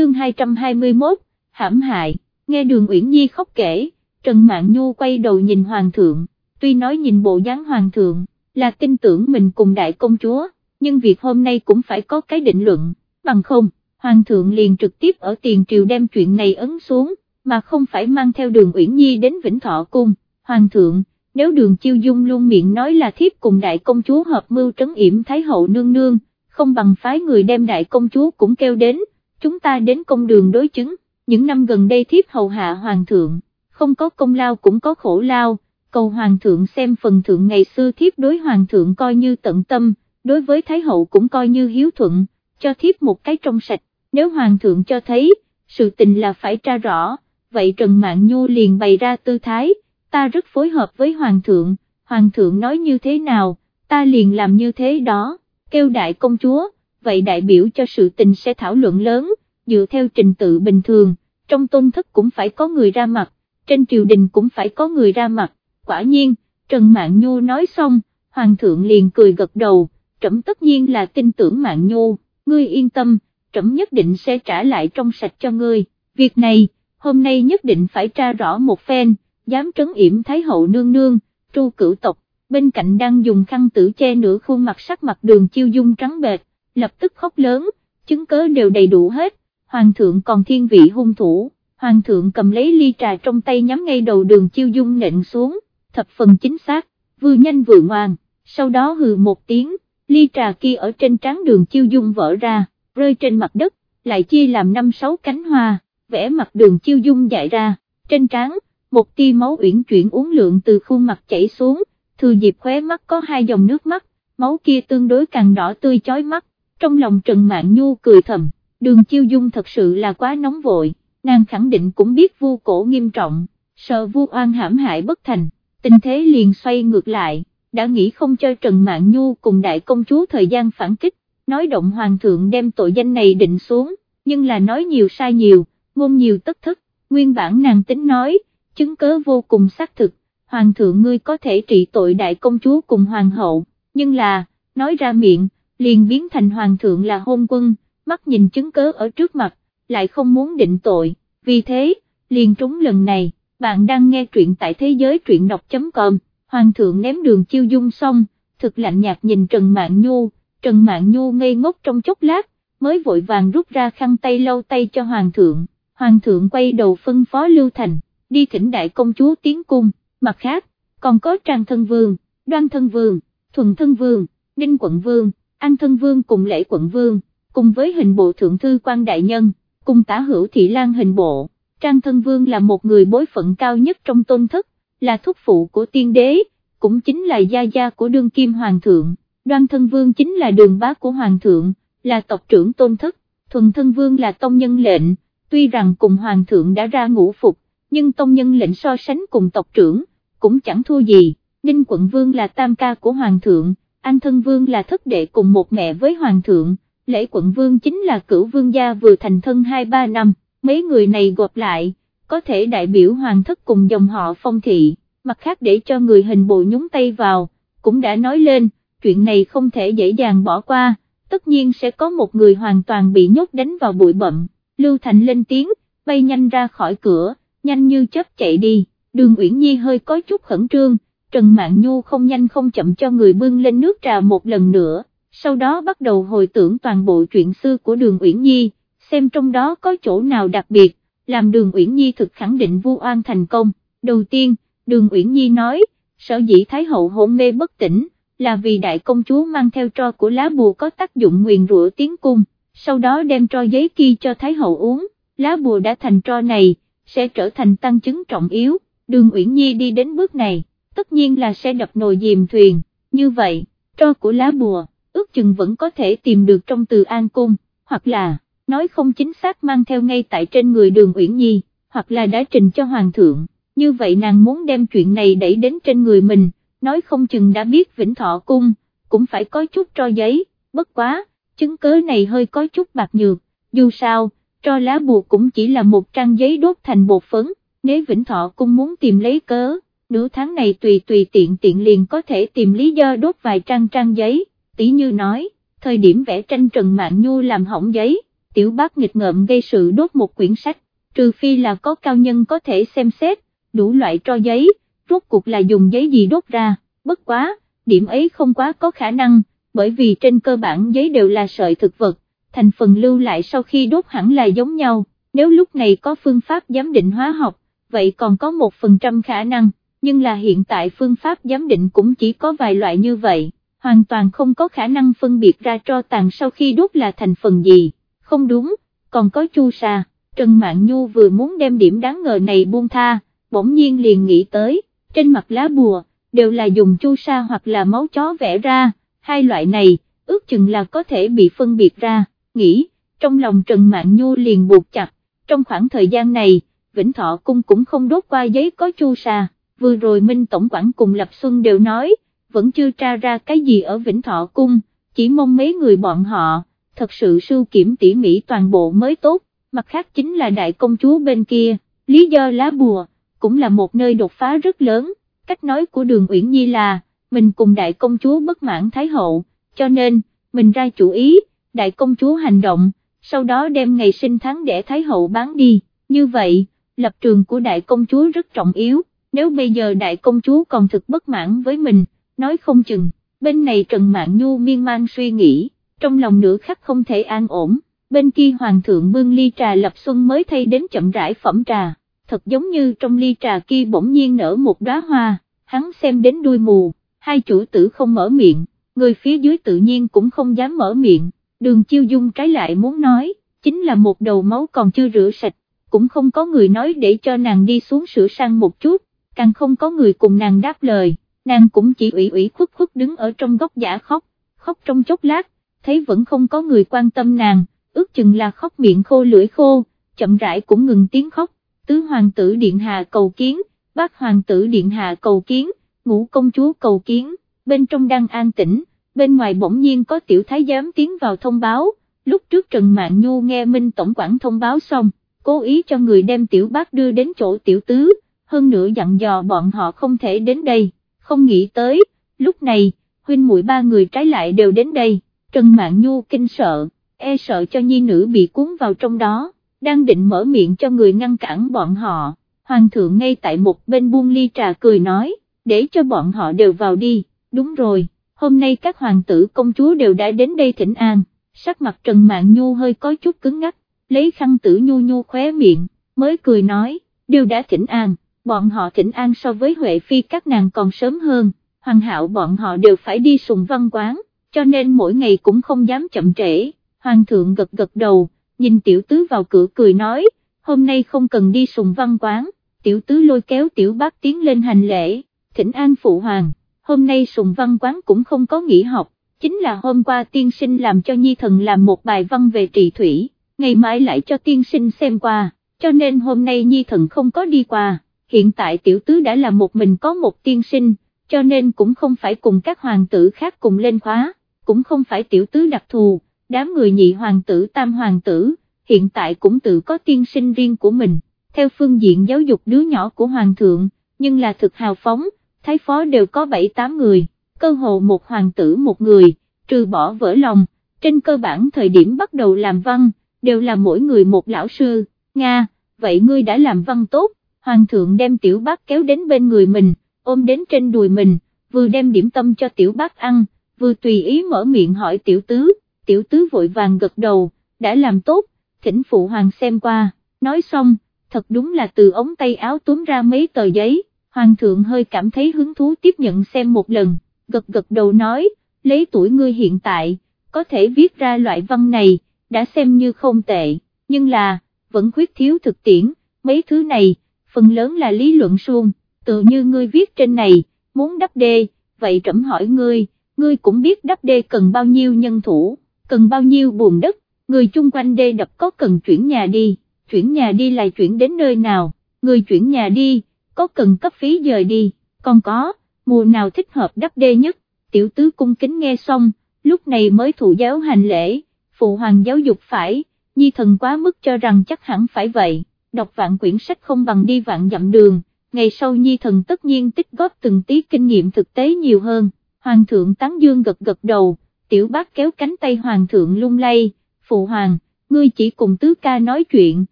chương 221, hãm hại, nghe đường Uyển Nhi khóc kể, Trần Mạn Nhu quay đầu nhìn Hoàng thượng, tuy nói nhìn bộ dáng Hoàng thượng, là tin tưởng mình cùng đại công chúa, nhưng việc hôm nay cũng phải có cái định luận, bằng không, Hoàng thượng liền trực tiếp ở tiền triều đem chuyện này ấn xuống, mà không phải mang theo đường Uyển Nhi đến Vĩnh Thọ Cung, Hoàng thượng, nếu đường chiêu dung luôn miệng nói là thiếp cùng đại công chúa hợp mưu trấn yểm Thái hậu nương nương, không bằng phái người đem đại công chúa cũng kêu đến, chúng ta đến công đường đối chứng, những năm gần đây thiếp hầu hạ hoàng thượng, không có công lao cũng có khổ lao, cầu hoàng thượng xem phần thượng ngày xưa thiếp đối hoàng thượng coi như tận tâm, đối với thái hậu cũng coi như hiếu thuận, cho thiếp một cái trong sạch, nếu hoàng thượng cho thấy, sự tình là phải tra rõ, vậy Trần Mạn Nhu liền bày ra tư thái, ta rất phối hợp với hoàng thượng, hoàng thượng nói như thế nào, ta liền làm như thế đó, kêu đại công chúa, vậy đại biểu cho sự tình sẽ thảo luận lớn, dựa theo trình tự bình thường, trong tôn thất cũng phải có người ra mặt, trên triều đình cũng phải có người ra mặt, quả nhiên, Trần mạng Nhu nói xong, Hoàng thượng liền cười gật đầu, trẫm tất nhiên là tin tưởng mạng Nhu, ngươi yên tâm, trẫm nhất định sẽ trả lại trong sạch cho ngươi, việc này, hôm nay nhất định phải tra rõ một phen, dám trấn yểm Thái hậu nương nương, tru cửu tộc, bên cạnh đang dùng khăn tử che nửa khuôn mặt sắc mặt đường chiêu dung trắng bệt, lập tức khóc lớn, chứng cớ đều đầy đủ hết, hoàng thượng còn thiên vị hung thủ, hoàng thượng cầm lấy ly trà trong tay nhắm ngay đầu đường chiêu dung nện xuống, thập phần chính xác, vừa nhanh vừa ngoan, sau đó hừ một tiếng, ly trà kia ở trên trán đường chiêu dung vỡ ra, rơi trên mặt đất, lại chia làm năm sáu cánh hoa, vẽ mặt đường chiêu dung dại ra, trên trán, một tia máu uyển chuyển uống lượng từ khuôn mặt chảy xuống, thừa dịp khóe mắt có hai dòng nước mắt, máu kia tương đối càng đỏ tươi chói mắt, trong lòng Trần Mạn Nhu cười thầm, đường chiêu dung thật sự là quá nóng vội, nàng khẳng định cũng biết vu cổ nghiêm trọng, sợ vu oan hãm hại bất thành, tình thế liền xoay ngược lại, đã nghĩ không cho Trần Mạn Nhu cùng đại công chúa thời gian phản kích, nói động hoàng thượng đem tội danh này định xuống, nhưng là nói nhiều sai nhiều, ngôn nhiều tất thất, nguyên bản nàng tính nói, chứng cớ vô cùng xác thực, hoàng thượng ngươi có thể trị tội đại công chúa cùng hoàng hậu, nhưng là, nói ra miệng, liền biến thành hoàng thượng là hôn quân, mắt nhìn chứng cớ ở trước mặt, lại không muốn định tội, vì thế, liền trúng lần này, bạn đang nghe truyện tại thế giới truyện đọc.com, hoàng thượng ném đường chiêu dung xong, thực lạnh nhạt nhìn Trần mạng Nhu, Trần mạng Nhu ngây ngốc trong chốc lát, mới vội vàng rút ra khăn tay lâu tay cho hoàng thượng, hoàng thượng quay đầu phân phó Lưu Thành, đi thỉnh đại công chúa tiến cung, mặt khác, còn có Trang Thân Vương, Đoan Thân Vương, Thuần Thân Vương, Ninh Quận Vương, An Thân Vương cùng Lễ Quận Vương, cùng với hình bộ thượng thư quan đại nhân, cùng tả hữu thị lan hình bộ, Trang Thân Vương là một người bối phận cao nhất trong tôn thất, là thúc phụ của tiên đế, cũng chính là gia gia của đương kim hoàng thượng, Đoan Thân Vương chính là đường bá của hoàng thượng, là tộc trưởng tôn thất, Thuần Thân Vương là tông nhân lệnh, tuy rằng cùng hoàng thượng đã ra ngũ phục, nhưng tông nhân lệnh so sánh cùng tộc trưởng, cũng chẳng thua gì, Ninh quận vương là tam ca của hoàng thượng, anh thân vương là thất đệ cùng một mẹ với hoàng thượng, lễ quận vương chính là cửu vương gia vừa thành thân 2-3 năm, mấy người này gộp lại, có thể đại biểu hoàng thất cùng dòng họ phong thị, mặt khác để cho người hình bộ nhúng tay vào, cũng đã nói lên, chuyện này không thể dễ dàng bỏ qua, tất nhiên sẽ có một người hoàn toàn bị nhốt đánh vào bụi bậm, Lưu Thành lên tiếng, bay nhanh ra khỏi cửa, nhanh như chớp chạy đi, đường Uyển Nhi hơi có chút khẩn trương, Trần Mạn Nhu không nhanh không chậm cho người bưng lên nước trà một lần nữa, sau đó bắt đầu hồi tưởng toàn bộ chuyện xưa của đường Uyển Nhi, xem trong đó có chỗ nào đặc biệt, làm đường Uyển Nhi thực khẳng định vu oan thành công, đầu tiên, đường Uyển Nhi nói, sở dĩ Thái Hậu hôn mê bất tỉnh, là vì đại công chúa mang theo tro của lá bùa có tác dụng nguyền rủa tiếng cung, sau đó đem tro giấy kia cho Thái Hậu uống, lá bùa đã thành tro này, sẽ trở thành tăng chứng trọng yếu, đường Uyển Nhi đi đến bước này, tất nhiên là sẽ đập nồi dìm thuyền, như vậy, tro của lá bùa, ước chừng vẫn có thể tìm được trong từ an cung, hoặc là, nói không chính xác mang theo ngay tại trên người đường Uyển Nhi, hoặc là đã trình cho Hoàng thượng, như vậy nàng muốn đem chuyện này đẩy đến trên người mình, nói không chừng đã biết Vĩnh Thọ Cung, cũng phải có chút tro giấy, bất quá, chứng cớ này hơi có chút bạc nhược, dù sao, tro lá bùa cũng chỉ là một trang giấy đốt thành bột phấn, nếu Vĩnh Thọ Cung muốn tìm lấy cớ, nửa tháng này tùy tùy tiện tiện liền có thể tìm lý do đốt vài trang trang giấy, tí như nói, thời điểm vẽ tranh Trần mạng Nhu làm hỏng giấy, tiểu bác nghịch ngợm gây sự đốt một quyển sách, trừ phi là có cao nhân có thể xem xét, đủ loại tro giấy, rốt cuộc là dùng giấy gì đốt ra, bất quá, điểm ấy không quá có khả năng, bởi vì trên cơ bản giấy đều là sợi thực vật, thành phần lưu lại sau khi đốt hẳn là giống nhau, nếu lúc này có phương pháp giám định hóa học, vậy còn có một phần trăm khả năng, nhưng là hiện tại phương pháp giám định cũng chỉ có vài loại như vậy, hoàn toàn không có khả năng phân biệt ra tro tàn sau khi đốt là thành phần gì, không đúng, còn có chu sa, Trần Mạn Nhu vừa muốn đem điểm đáng ngờ này buông tha, bỗng nhiên liền nghĩ tới, trên mặt lá bùa, đều là dùng chu sa hoặc là máu chó vẽ ra, hai loại này, ước chừng là có thể bị phân biệt ra, nghĩ, trong lòng Trần Mạn Nhu liền buộc chặt, trong khoảng thời gian này, Vĩnh Thọ Cung cũng không đốt qua giấy có chu sa, vừa rồi Minh Tổng quản cùng Lập Xuân đều nói, vẫn chưa tra ra cái gì ở Vĩnh Thọ Cung, chỉ mong mấy người bọn họ, thật sự sưu kiểm tỉ mỉ toàn bộ mới tốt, mặt khác chính là đại công chúa bên kia, lý do lá bùa, cũng là một nơi đột phá rất lớn, cách nói của đường Uyển Nhi là, mình cùng đại công chúa bất mãn Thái Hậu, cho nên, mình ra chủ ý, đại công chúa hành động, sau đó đem ngày sinh tháng để Thái Hậu bán đi, như vậy, lập trường của đại công chúa rất trọng yếu, nếu bây giờ đại công chúa còn thực bất mãn với mình, nói không chừng, bên này Trần Mạn Nhu miên man suy nghĩ, trong lòng nửa khắc không thể an ổn, bên kia Hoàng thượng bưng ly trà lập xuân mới thay đến chậm rãi phẩm trà, thật giống như trong ly trà kia bỗng nhiên nở một đóa hoa, hắn xem đến đuôi mù, hai chủ tử không mở miệng, người phía dưới tự nhiên cũng không dám mở miệng, đường chiêu dung trái lại muốn nói, chính là một đầu máu còn chưa rửa sạch, cũng không có người nói để cho nàng đi xuống sửa sang một chút, càng không có người cùng nàng đáp lời, nàng cũng chỉ ủy ủy khuất khuất đứng ở trong góc giả khóc, khóc trong chốc lát, thấy vẫn không có người quan tâm nàng, ước chừng là khóc miệng khô lưỡi khô, chậm rãi cũng ngừng tiếng khóc, tứ hoàng tử điện hạ cầu kiến, bác hoàng tử điện hạ cầu kiến, ngũ công chúa cầu kiến, bên trong đang an tĩnh, bên ngoài bỗng nhiên có tiểu thái giám tiến vào thông báo, lúc trước Trần mạng Nhu nghe Minh Tổng quản thông báo xong, cố ý cho người đem tiểu bác đưa đến chỗ tiểu tứ, hơn nữa dặn dò bọn họ không thể đến đây, không nghĩ tới, lúc này, huynh muội ba người trái lại đều đến đây, Trần Mạn Nhu kinh sợ, e sợ cho nhi nữ bị cuốn vào trong đó, đang định mở miệng cho người ngăn cản bọn họ, hoàng thượng ngay tại một bên buông ly trà cười nói, để cho bọn họ đều vào đi, đúng rồi, hôm nay các hoàng tử công chúa đều đã đến đây thỉnh an, sắc mặt Trần Mạn Nhu hơi có chút cứng ngắc, lấy khăn tử nhu nhu khóe miệng, mới cười nói, đều đã thỉnh an, bọn họ thỉnh an so với Huệ Phi các nàng còn sớm hơn, hoàng hạo bọn họ đều phải đi sùng văn quán, cho nên mỗi ngày cũng không dám chậm trễ, hoàng thượng gật gật đầu, nhìn tiểu tứ vào cửa cười nói, hôm nay không cần đi sùng văn quán, tiểu tứ lôi kéo tiểu bác tiến lên hành lễ, thỉnh an phụ hoàng, hôm nay sùng văn quán cũng không có nghỉ học, chính là hôm qua tiên sinh làm cho nhi thần làm một bài văn về trì thủy, ngày mai lại cho tiên sinh xem qua, cho nên hôm nay nhi thần không có đi qua, hiện tại tiểu tứ đã là một mình có một tiên sinh, cho nên cũng không phải cùng các hoàng tử khác cùng lên khóa, cũng không phải tiểu tứ đặc thù, đám người nhị hoàng tử tam hoàng tử, hiện tại cũng tự có tiên sinh riêng của mình, theo phương diện giáo dục đứa nhỏ của hoàng thượng, nhưng là thực hào phóng, thái phó đều có 7-8 người, cơ hồ một hoàng tử một người, trừ bỏ vỡ lòng, trên cơ bản thời điểm bắt đầu làm văn, đều là mỗi người một lão sư, Nga, vậy ngươi đã làm văn tốt, hoàng thượng đem tiểu bác kéo đến bên người mình, ôm đến trên đùi mình, vừa đem điểm tâm cho tiểu bác ăn, vừa tùy ý mở miệng hỏi tiểu tứ, tiểu tứ vội vàng gật đầu, đã làm tốt, thỉnh phụ hoàng xem qua, nói xong, thật đúng là từ ống tay áo túm ra mấy tờ giấy, hoàng thượng hơi cảm thấy hứng thú tiếp nhận xem một lần, gật gật đầu nói, lấy tuổi ngươi hiện tại, có thể viết ra loại văn này, đã xem như không tệ, nhưng là, vẫn khuyết thiếu thực tiễn, mấy thứ này, phần lớn là lý luận suông, tự như ngươi viết trên này, muốn đắp đê, vậy trẫm hỏi ngươi, ngươi cũng biết đắp đê cần bao nhiêu nhân thủ, cần bao nhiêu buồn đất, người chung quanh đê đập có cần chuyển nhà đi, chuyển nhà đi là chuyển đến nơi nào, người chuyển nhà đi, có cần cấp phí dời đi, còn có, mùa nào thích hợp đắp đê nhất, tiểu tứ cung kính nghe xong, lúc này mới thụ giáo hành lễ, phụ hoàng giáo dục phải, nhi thần quá mức cho rằng chắc hẳn phải vậy, đọc vạn quyển sách không bằng đi vạn dặm đường, ngày sau nhi thần tất nhiên tích góp từng tí kinh nghiệm thực tế nhiều hơn, hoàng thượng tán dương gật gật đầu, tiểu bác kéo cánh tay hoàng thượng lung lay, phụ hoàng, ngươi chỉ cùng tứ ca nói chuyện,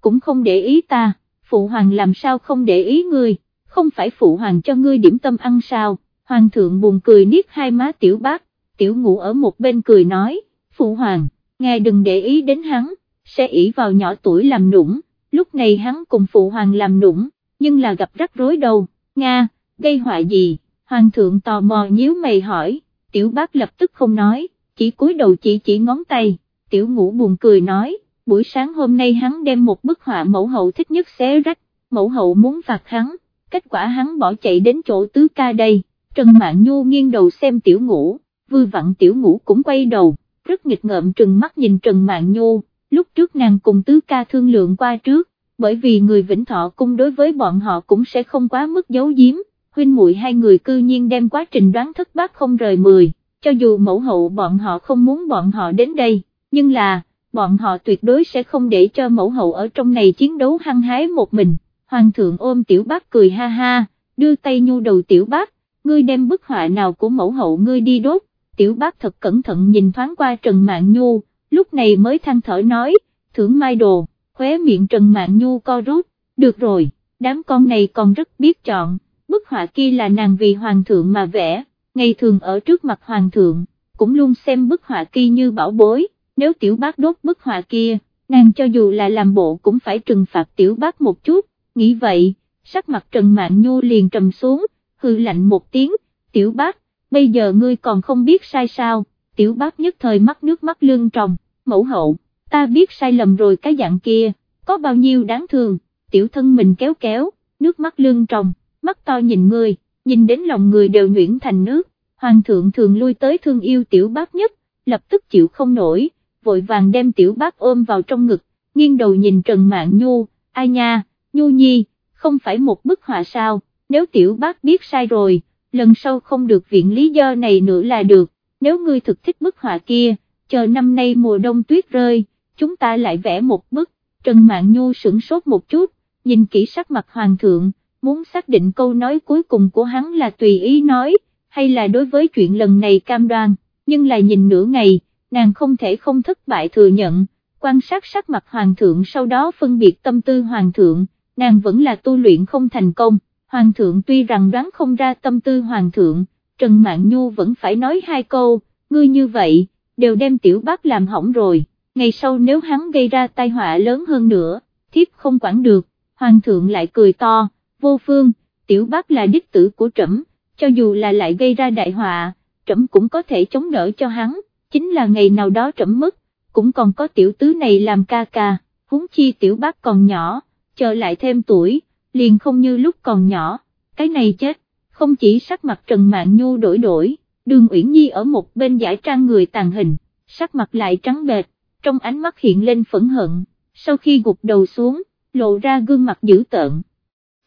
cũng không để ý ta, phụ hoàng làm sao không để ý ngươi, không phải phụ hoàng cho ngươi điểm tâm ăn sao, hoàng thượng buồn cười niết hai má tiểu bác, tiểu ngủ ở một bên cười nói, phụ hoàng, ngài đừng để ý đến hắn, sẽ ỷ vào nhỏ tuổi làm nũng, lúc này hắn cùng phụ hoàng làm nũng, nhưng là gặp rắc rối đầu. Nga, gây họa gì, hoàng thượng tò mò nhíu mày hỏi, tiểu bác lập tức không nói, chỉ cúi đầu chỉ chỉ ngón tay, tiểu ngủ buồn cười nói, buổi sáng hôm nay hắn đem một bức họa mẫu hậu thích nhất xé rách, mẫu hậu muốn phạt hắn, kết quả hắn bỏ chạy đến chỗ tứ ca đây, Trần Mạn Nhu nghiêng đầu xem tiểu ngủ, vư vặn tiểu ngủ cũng quay đầu, rất nghịch ngợm trừng mắt nhìn Trần Mạn Nhu, lúc trước nàng cùng tứ ca thương lượng qua trước, bởi vì người Vĩnh Thọ cung đối với bọn họ cũng sẽ không quá mức giấu giếm, huynh muội hai người cư nhiên đem quá trình đoán thất bát không rời mười, cho dù mẫu hậu bọn họ không muốn bọn họ đến đây, nhưng là, bọn họ tuyệt đối sẽ không để cho mẫu hậu ở trong này chiến đấu hăng hái một mình, hoàng thượng ôm tiểu bác cười ha ha, đưa tay nhu đầu tiểu bác, ngươi đem bức họa nào của mẫu hậu ngươi đi đốt, tiểu bác thật cẩn thận nhìn thoáng qua Trần mạng Nhu, lúc này mới than thở nói, thưởng mai đồ, khóe miệng Trần Mạn Nhu co rút, được rồi, đám con này còn rất biết chọn, bức họa kia là nàng vì hoàng thượng mà vẽ, ngày thường ở trước mặt hoàng thượng, cũng luôn xem bức họa kia như bảo bối, nếu tiểu bác đốt bức họa kia, nàng cho dù là làm bộ cũng phải trừng phạt tiểu bác một chút, nghĩ vậy, sắc mặt Trần Mạn Nhu liền trầm xuống, hư lạnh một tiếng, tiểu bác, bây giờ ngươi còn không biết sai sao, tiểu bác nhất thời mắt nước mắt lưng tròng, mẫu hậu, ta biết sai lầm rồi cái dạng kia, có bao nhiêu đáng thương, tiểu thân mình kéo kéo, nước mắt lưng tròng, mắt to nhìn người, nhìn đến lòng người đều nhuyễn thành nước, hoàng thượng thường lui tới thương yêu tiểu bác nhất, lập tức chịu không nổi, vội vàng đem tiểu bác ôm vào trong ngực, nghiêng đầu nhìn Trần Mạn Nhu, ai nha, Nhu Nhi, không phải một bức họa sao, nếu tiểu bác biết sai rồi, lần sau không được viện lý do này nữa là được, nếu ngươi thực thích bức họa kia, chờ năm nay mùa đông tuyết rơi, chúng ta lại vẽ một bức, Trần Mạn Nhu sửng sốt một chút, nhìn kỹ sắc mặt hoàng thượng, muốn xác định câu nói cuối cùng của hắn là tùy ý nói, hay là đối với chuyện lần này cam đoan, nhưng là nhìn nửa ngày, nàng không thể không thất bại thừa nhận, quan sát sắc mặt hoàng thượng sau đó phân biệt tâm tư hoàng thượng, nàng vẫn là tu luyện không thành công, hoàng thượng tuy rằng đoán không ra tâm tư hoàng thượng, Trần Mạn Nhu vẫn phải nói hai câu, ngươi như vậy, đều đem tiểu bác làm hỏng rồi, ngày sau nếu hắn gây ra tai họa lớn hơn nữa, thiếp không quản được, hoàng thượng lại cười to, vô phương, tiểu bác là đích tử của trẫm, cho dù là lại gây ra đại họa, trẫm cũng có thể chống đỡ cho hắn, chính là ngày nào đó trẫm mất, cũng còn có tiểu tứ này làm ca ca, huống chi tiểu bác còn nhỏ, chờ lại thêm tuổi, liền không như lúc còn nhỏ, cái này chết, không chỉ sắc mặt Trần Mạn Nhu đổi đổi, đường Uyển Nhi ở một bên giải trang người tàn hình, sắc mặt lại trắng bệt, trong ánh mắt hiện lên phẫn hận, sau khi gục đầu xuống, lộ ra gương mặt dữ tợn.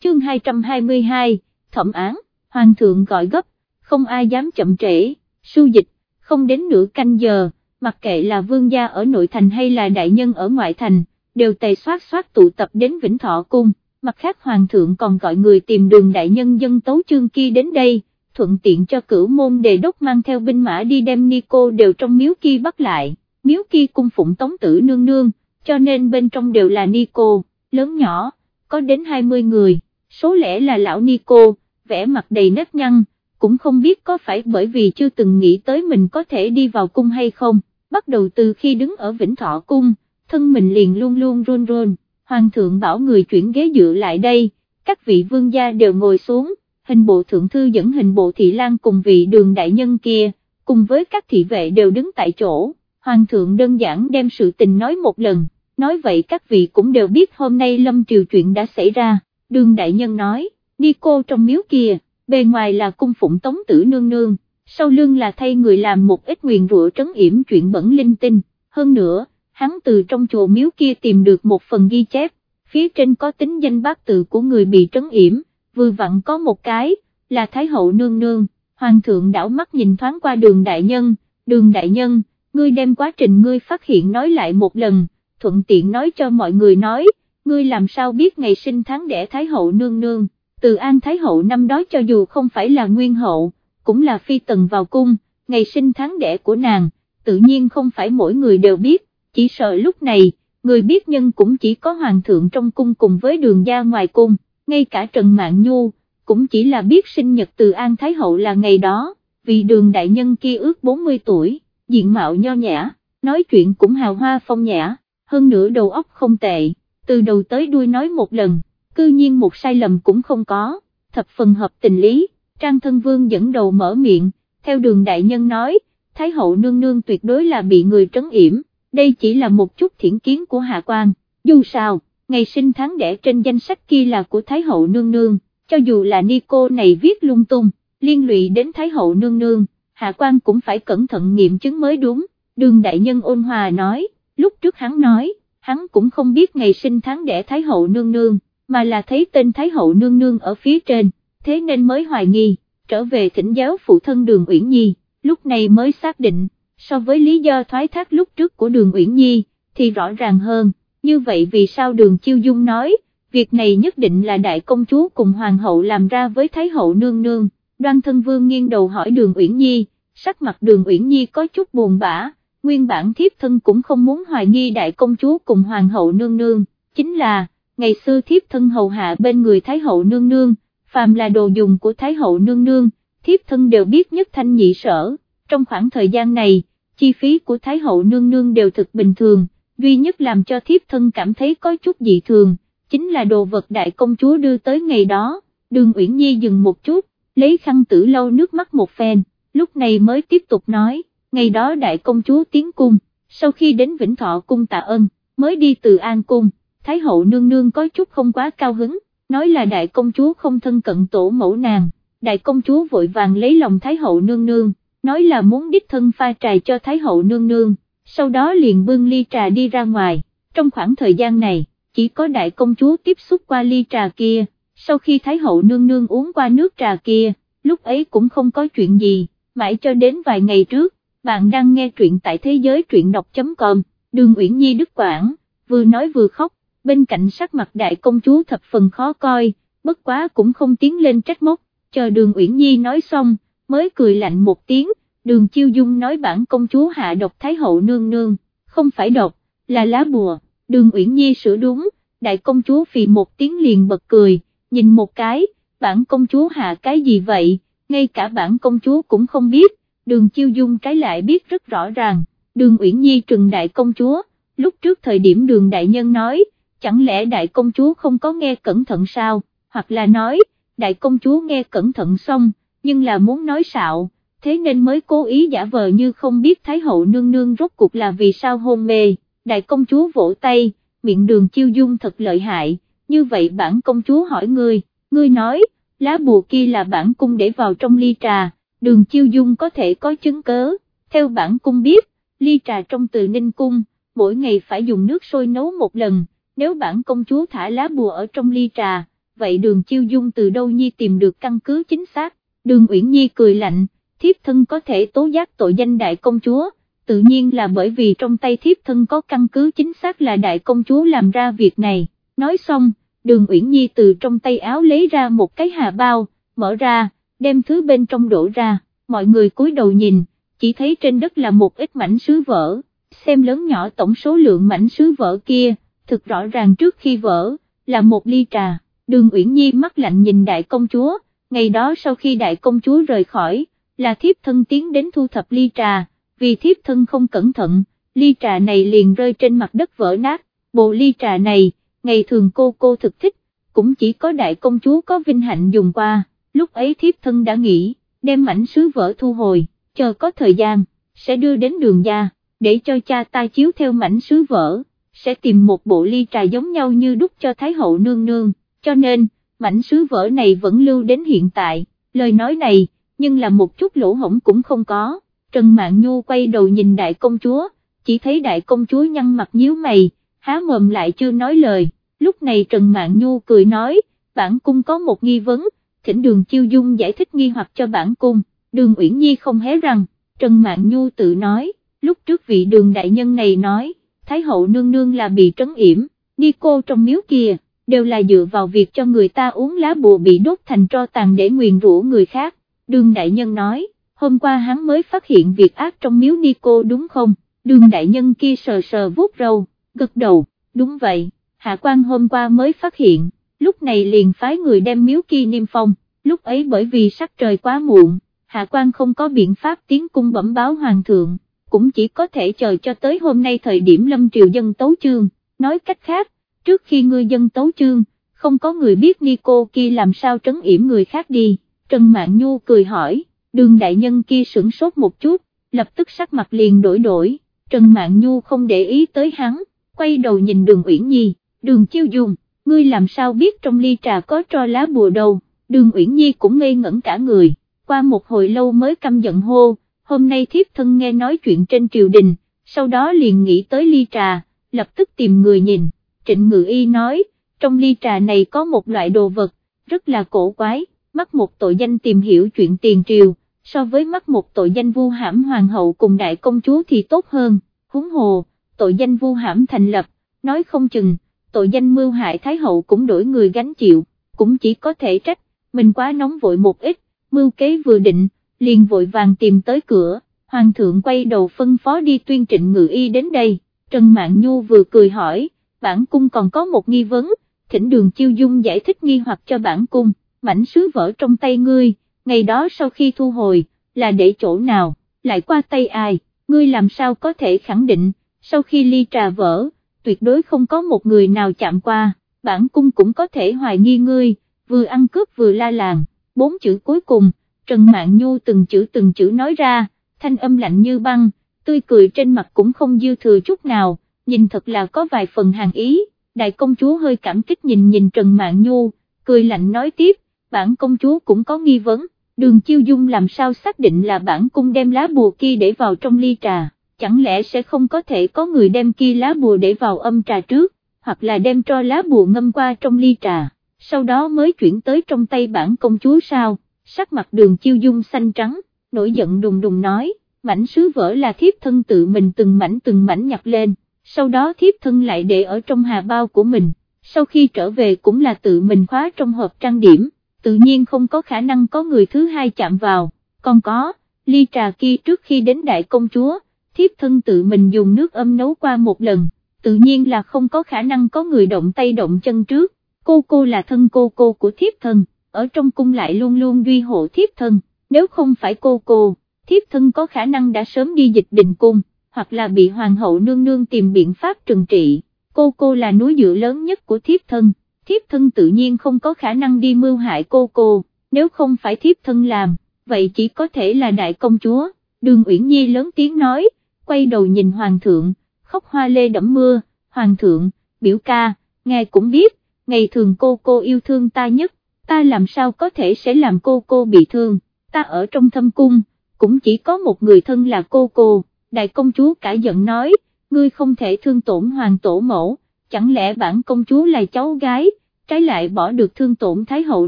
Chương 222, Thẩm án, Hoàng thượng gọi gấp, không ai dám chậm trễ, su dịch, không đến nửa canh giờ, mặc kệ là vương gia ở nội thành hay là đại nhân ở ngoại thành, đều tề soát soát tụ tập đến Vĩnh Thọ Cung, mặt khác Hoàng thượng còn gọi người tìm đường đại nhân dân tấu chương kia đến đây, thuận tiện cho cửu môn đề đốc mang theo binh mã đi đem Nico đều trong miếu kia bắt lại, miếu kia cung phụng tống tử nương nương, cho nên bên trong đều là Nico, lớn nhỏ, có đến 20 người, số lẽ là lão Nico, vẻ mặt đầy nếp nhăn, cũng không biết có phải bởi vì chưa từng nghĩ tới mình có thể đi vào cung hay không, bắt đầu từ khi đứng ở Vĩnh Thọ Cung, thân mình liền luôn luôn run run, Hoàng thượng bảo người chuyển ghế dựa lại đây, các vị vương gia đều ngồi xuống, hình bộ thượng thư dẫn hình bộ thị lan cùng vị đường đại nhân kia, cùng với các thị vệ đều đứng tại chỗ, Hoàng thượng đơn giản đem sự tình nói một lần, nói vậy các vị cũng đều biết hôm nay lâm triều chuyện đã xảy ra, đường đại nhân nói, đi cô trong miếu kia bề ngoài là cung phụng tống tử nương nương, sau lưng là thay người làm một ít nguyền rủa trấn yểm chuyện bẩn linh tinh, hơn nữa, hắn từ trong chùa miếu kia tìm được một phần ghi chép, phía trên có tính danh bác tự của người bị trấn yểm, vừa vặn có một cái, là Thái hậu nương nương, hoàng thượng đảo mắt nhìn thoáng qua đường đại nhân, đường đại nhân, ngươi đem quá trình ngươi phát hiện nói lại một lần, thuận tiện nói cho mọi người nói, ngươi làm sao biết ngày sinh tháng đẻ Thái hậu nương nương. Từ An Thái Hậu năm đó cho dù không phải là nguyên hậu, cũng là phi tần vào cung, ngày sinh tháng đẻ của nàng, tự nhiên không phải mỗi người đều biết, chỉ sợ lúc này, người biết nhân cũng chỉ có hoàng thượng trong cung cùng với đường gia ngoài cung, ngay cả Trần mạng Nhu, cũng chỉ là biết sinh nhật từ An Thái Hậu là ngày đó, vì đường đại nhân kia ước 40 tuổi, diện mạo nho nhã, nói chuyện cũng hào hoa phong nhã, hơn nữa đầu óc không tệ, từ đầu tới đuôi nói một lần, cư nhiên một sai lầm cũng không có, thập phần hợp tình lý, Trang Thân Vương dẫn đầu mở miệng, theo đường đại nhân nói, Thái hậu nương nương tuyệt đối là bị người trấn yểm, đây chỉ là một chút thiển kiến của hạ quan, dù sao, ngày sinh tháng đẻ trên danh sách kia là của Thái hậu nương nương, cho dù là Nico này viết lung tung, liên lụy đến Thái hậu nương nương, hạ quan cũng phải cẩn thận nghiệm chứng mới đúng, đường đại nhân ôn hòa nói, lúc trước hắn nói, hắn cũng không biết ngày sinh tháng đẻ Thái hậu nương nương, mà là thấy tên Thái hậu nương nương ở phía trên, thế nên mới hoài nghi, trở về thỉnh giáo phụ thân đường Uyển Nhi, lúc này mới xác định, so với lý do thoái thác lúc trước của đường Uyển Nhi, thì rõ ràng hơn, như vậy vì sao đường Chiêu Dung nói, việc này nhất định là đại công chúa cùng hoàng hậu làm ra với Thái hậu nương nương, đoan thân vương nghiêng đầu hỏi đường Uyển Nhi, sắc mặt đường Uyển Nhi có chút buồn bã, nguyên bản thiếp thân cũng không muốn hoài nghi đại công chúa cùng hoàng hậu nương nương, chính là, ngày xưa thiếp thân hầu hạ bên người Thái hậu nương nương, phàm là đồ dùng của Thái hậu nương nương, thiếp thân đều biết nhất thanh nhị sở, trong khoảng thời gian này, chi phí của Thái hậu nương nương đều thực bình thường, duy nhất làm cho thiếp thân cảm thấy có chút dị thường, chính là đồ vật đại công chúa đưa tới ngày đó, đường Uyển Nhi dừng một chút, lấy khăn tử lâu nước mắt một phen, lúc này mới tiếp tục nói, ngày đó đại công chúa tiến cung, sau khi đến Vĩnh Thọ cung tạ ơn mới đi từ An cung, Thái hậu nương nương có chút không quá cao hứng, nói là đại công chúa không thân cận tổ mẫu nàng, đại công chúa vội vàng lấy lòng Thái hậu nương nương, nói là muốn đích thân pha trà cho Thái hậu nương nương, sau đó liền bưng ly trà đi ra ngoài, trong khoảng thời gian này, chỉ có đại công chúa tiếp xúc qua ly trà kia, sau khi Thái hậu nương nương uống qua nước trà kia, lúc ấy cũng không có chuyện gì, mãi cho đến vài ngày trước, bạn đang nghe truyện tại thế giới truyện đọc.com, đường Uyển Nhi Đức Quảng, vừa nói vừa khóc, bên cạnh sắc mặt đại công chúa thập phần khó coi, bất quá cũng không tiến lên trách móc, chờ đường Uyển Nhi nói xong, mới cười lạnh một tiếng, đường chiêu dung nói bản công chúa hạ độc thái hậu nương nương, không phải độc, là lá bùa, đường Uyển Nhi sửa đúng, đại công chúa phì một tiếng liền bật cười, nhìn một cái, bản công chúa hạ cái gì vậy, ngay cả bản công chúa cũng không biết, đường chiêu dung trái lại biết rất rõ ràng, đường Uyển Nhi trừng đại công chúa, lúc trước thời điểm đường đại nhân nói, chẳng lẽ đại công chúa không có nghe cẩn thận sao, hoặc là nói, đại công chúa nghe cẩn thận xong, nhưng là muốn nói xạo, thế nên mới cố ý giả vờ như không biết Thái hậu nương nương rốt cuộc là vì sao hôn mê, đại công chúa vỗ tay, miệng đường chiêu dung thật lợi hại, như vậy bản công chúa hỏi ngươi, ngươi nói, lá bùa kia là bản cung để vào trong ly trà, đường chiêu dung có thể có chứng cớ, theo bản cung biết, ly trà trong từ ninh cung, mỗi ngày phải dùng nước sôi nấu một lần, nếu bản công chúa thả lá bùa ở trong ly trà, vậy đường chiêu dung từ đâu nhi tìm được căn cứ chính xác, đường Uyển Nhi cười lạnh, thiếp thân có thể tố giác tội danh đại công chúa, tự nhiên là bởi vì trong tay thiếp thân có căn cứ chính xác là đại công chúa làm ra việc này, nói xong, đường Uyển Nhi từ trong tay áo lấy ra một cái hà bao, mở ra, đem thứ bên trong đổ ra, mọi người cúi đầu nhìn, chỉ thấy trên đất là một ít mảnh sứ vỡ, xem lớn nhỏ tổng số lượng mảnh sứ vỡ kia, thực rõ ràng trước khi vỡ, là một ly trà, đường Uyển Nhi mắt lạnh nhìn đại công chúa, ngày đó sau khi đại công chúa rời khỏi, là thiếp thân tiến đến thu thập ly trà, vì thiếp thân không cẩn thận, ly trà này liền rơi trên mặt đất vỡ nát, bộ ly trà này, ngày thường cô cô thực thích, cũng chỉ có đại công chúa có vinh hạnh dùng qua, lúc ấy thiếp thân đã nghĩ, đem mảnh sứ vỡ thu hồi, chờ có thời gian, sẽ đưa đến đường gia, để cho cha ta chiếu theo mảnh sứ vỡ sẽ tìm một bộ ly trà giống nhau như đúc cho Thái hậu nương nương, cho nên, mảnh sứ vỡ này vẫn lưu đến hiện tại, lời nói này, nhưng là một chút lỗ hổng cũng không có, Trần Mạn Nhu quay đầu nhìn đại công chúa, chỉ thấy đại công chúa nhăn mặt nhíu mày, há mồm lại chưa nói lời, lúc này Trần Mạn Nhu cười nói, bản cung có một nghi vấn, thỉnh đường chiêu dung giải thích nghi hoặc cho bản cung, đường Uyển Nhi không hé rằng, Trần Mạn Nhu tự nói, lúc trước vị đường đại nhân này nói, Thái hậu nương nương là bị trấn yểm, đi cô trong miếu kia, đều là dựa vào việc cho người ta uống lá bùa bị đốt thành tro tàn để nguyền rủa người khác, đường đại nhân nói, hôm qua hắn mới phát hiện việc ác trong miếu ni cô đúng không, đường đại nhân kia sờ sờ vuốt râu, gật đầu, đúng vậy, hạ quan hôm qua mới phát hiện, lúc này liền phái người đem miếu kia niêm phong, lúc ấy bởi vì sắc trời quá muộn, hạ quan không có biện pháp tiến cung bẩm báo hoàng thượng, cũng chỉ có thể chờ cho tới hôm nay thời điểm lâm triều dân tấu chương, nói cách khác, trước khi ngươi dân tấu chương, không có người biết Nico kia làm sao trấn yểm người khác đi, Trần Mạn Nhu cười hỏi, đường đại nhân kia sửng sốt một chút, lập tức sắc mặt liền đổi đổi, Trần Mạn Nhu không để ý tới hắn, quay đầu nhìn đường Uyển Nhi, đường chiêu dùng, ngươi làm sao biết trong ly trà có tro lá bùa đâu, đường Uyển Nhi cũng ngây ngẩn cả người, qua một hồi lâu mới căm giận hô, hôm nay thiếp thân nghe nói chuyện trên triều đình, sau đó liền nghĩ tới ly trà, lập tức tìm người nhìn, trịnh ngự y nói, trong ly trà này có một loại đồ vật, rất là cổ quái, mắc một tội danh tìm hiểu chuyện tiền triều, so với mắc một tội danh vu hãm hoàng hậu cùng đại công chúa thì tốt hơn, huống hồ, tội danh vu hãm thành lập, nói không chừng, tội danh mưu hại thái hậu cũng đổi người gánh chịu, cũng chỉ có thể trách, mình quá nóng vội một ít, mưu kế vừa định, liền vội vàng tìm tới cửa, hoàng thượng quay đầu phân phó đi tuyên trịnh ngự y đến đây, Trần Mạn Nhu vừa cười hỏi, bản cung còn có một nghi vấn, thỉnh đường chiêu dung giải thích nghi hoặc cho bản cung, mảnh sứ vỡ trong tay ngươi, ngày đó sau khi thu hồi, là để chỗ nào, lại qua tay ai, ngươi làm sao có thể khẳng định, sau khi ly trà vỡ, tuyệt đối không có một người nào chạm qua, bản cung cũng có thể hoài nghi ngươi, vừa ăn cướp vừa la làng, bốn chữ cuối cùng, Trần mạng Nhu từng chữ từng chữ nói ra, thanh âm lạnh như băng, tươi cười trên mặt cũng không dư thừa chút nào, nhìn thật là có vài phần hàng ý, đại công chúa hơi cảm kích nhìn nhìn Trần Mạn Nhu, cười lạnh nói tiếp, bản công chúa cũng có nghi vấn, đường chiêu dung làm sao xác định là bản cung đem lá bùa kia để vào trong ly trà, chẳng lẽ sẽ không có thể có người đem kia lá bùa để vào âm trà trước, hoặc là đem cho lá bùa ngâm qua trong ly trà, sau đó mới chuyển tới trong tay bản công chúa sao, sắc mặt đường chiêu dung xanh trắng, nổi giận đùng đùng nói, mảnh sứ vỡ là thiếp thân tự mình từng mảnh từng mảnh nhặt lên, sau đó thiếp thân lại để ở trong hà bao của mình, sau khi trở về cũng là tự mình khóa trong hộp trang điểm tự nhiên không có khả năng có người thứ hai chạm vào, còn có, ly trà kia trước khi đến đại công chúa, thiếp thân tự mình dùng nước âm nấu qua một lần, tự nhiên là không có khả năng có người động tay động chân trước, cô cô là thân cô cô của thiếp thân, ở trong cung lại luôn luôn duy hộ thiếp thân, nếu không phải cô cô, thiếp thân có khả năng đã sớm đi dịch đình cung, hoặc là bị hoàng hậu nương nương tìm biện pháp trừng trị, cô cô là núi dựa lớn nhất của thiếp thân. Thiếp thân tự nhiên không có khả năng đi mưu hại cô cô, nếu không phải thiếp thân làm, vậy chỉ có thể là đại công chúa, đường Uyển Nhi lớn tiếng nói, quay đầu nhìn hoàng thượng, khóc hoa lê đẫm mưa, hoàng thượng, biểu ca, ngài cũng biết, ngày thường cô cô yêu thương ta nhất, ta làm sao có thể sẽ làm cô cô bị thương, ta ở trong thâm cung, cũng chỉ có một người thân là cô cô, đại công chúa cả giận nói, ngươi không thể thương tổn hoàng tổ mẫu, chẳng lẽ bản công chúa là cháu gái, trái lại bỏ được thương tổn Thái hậu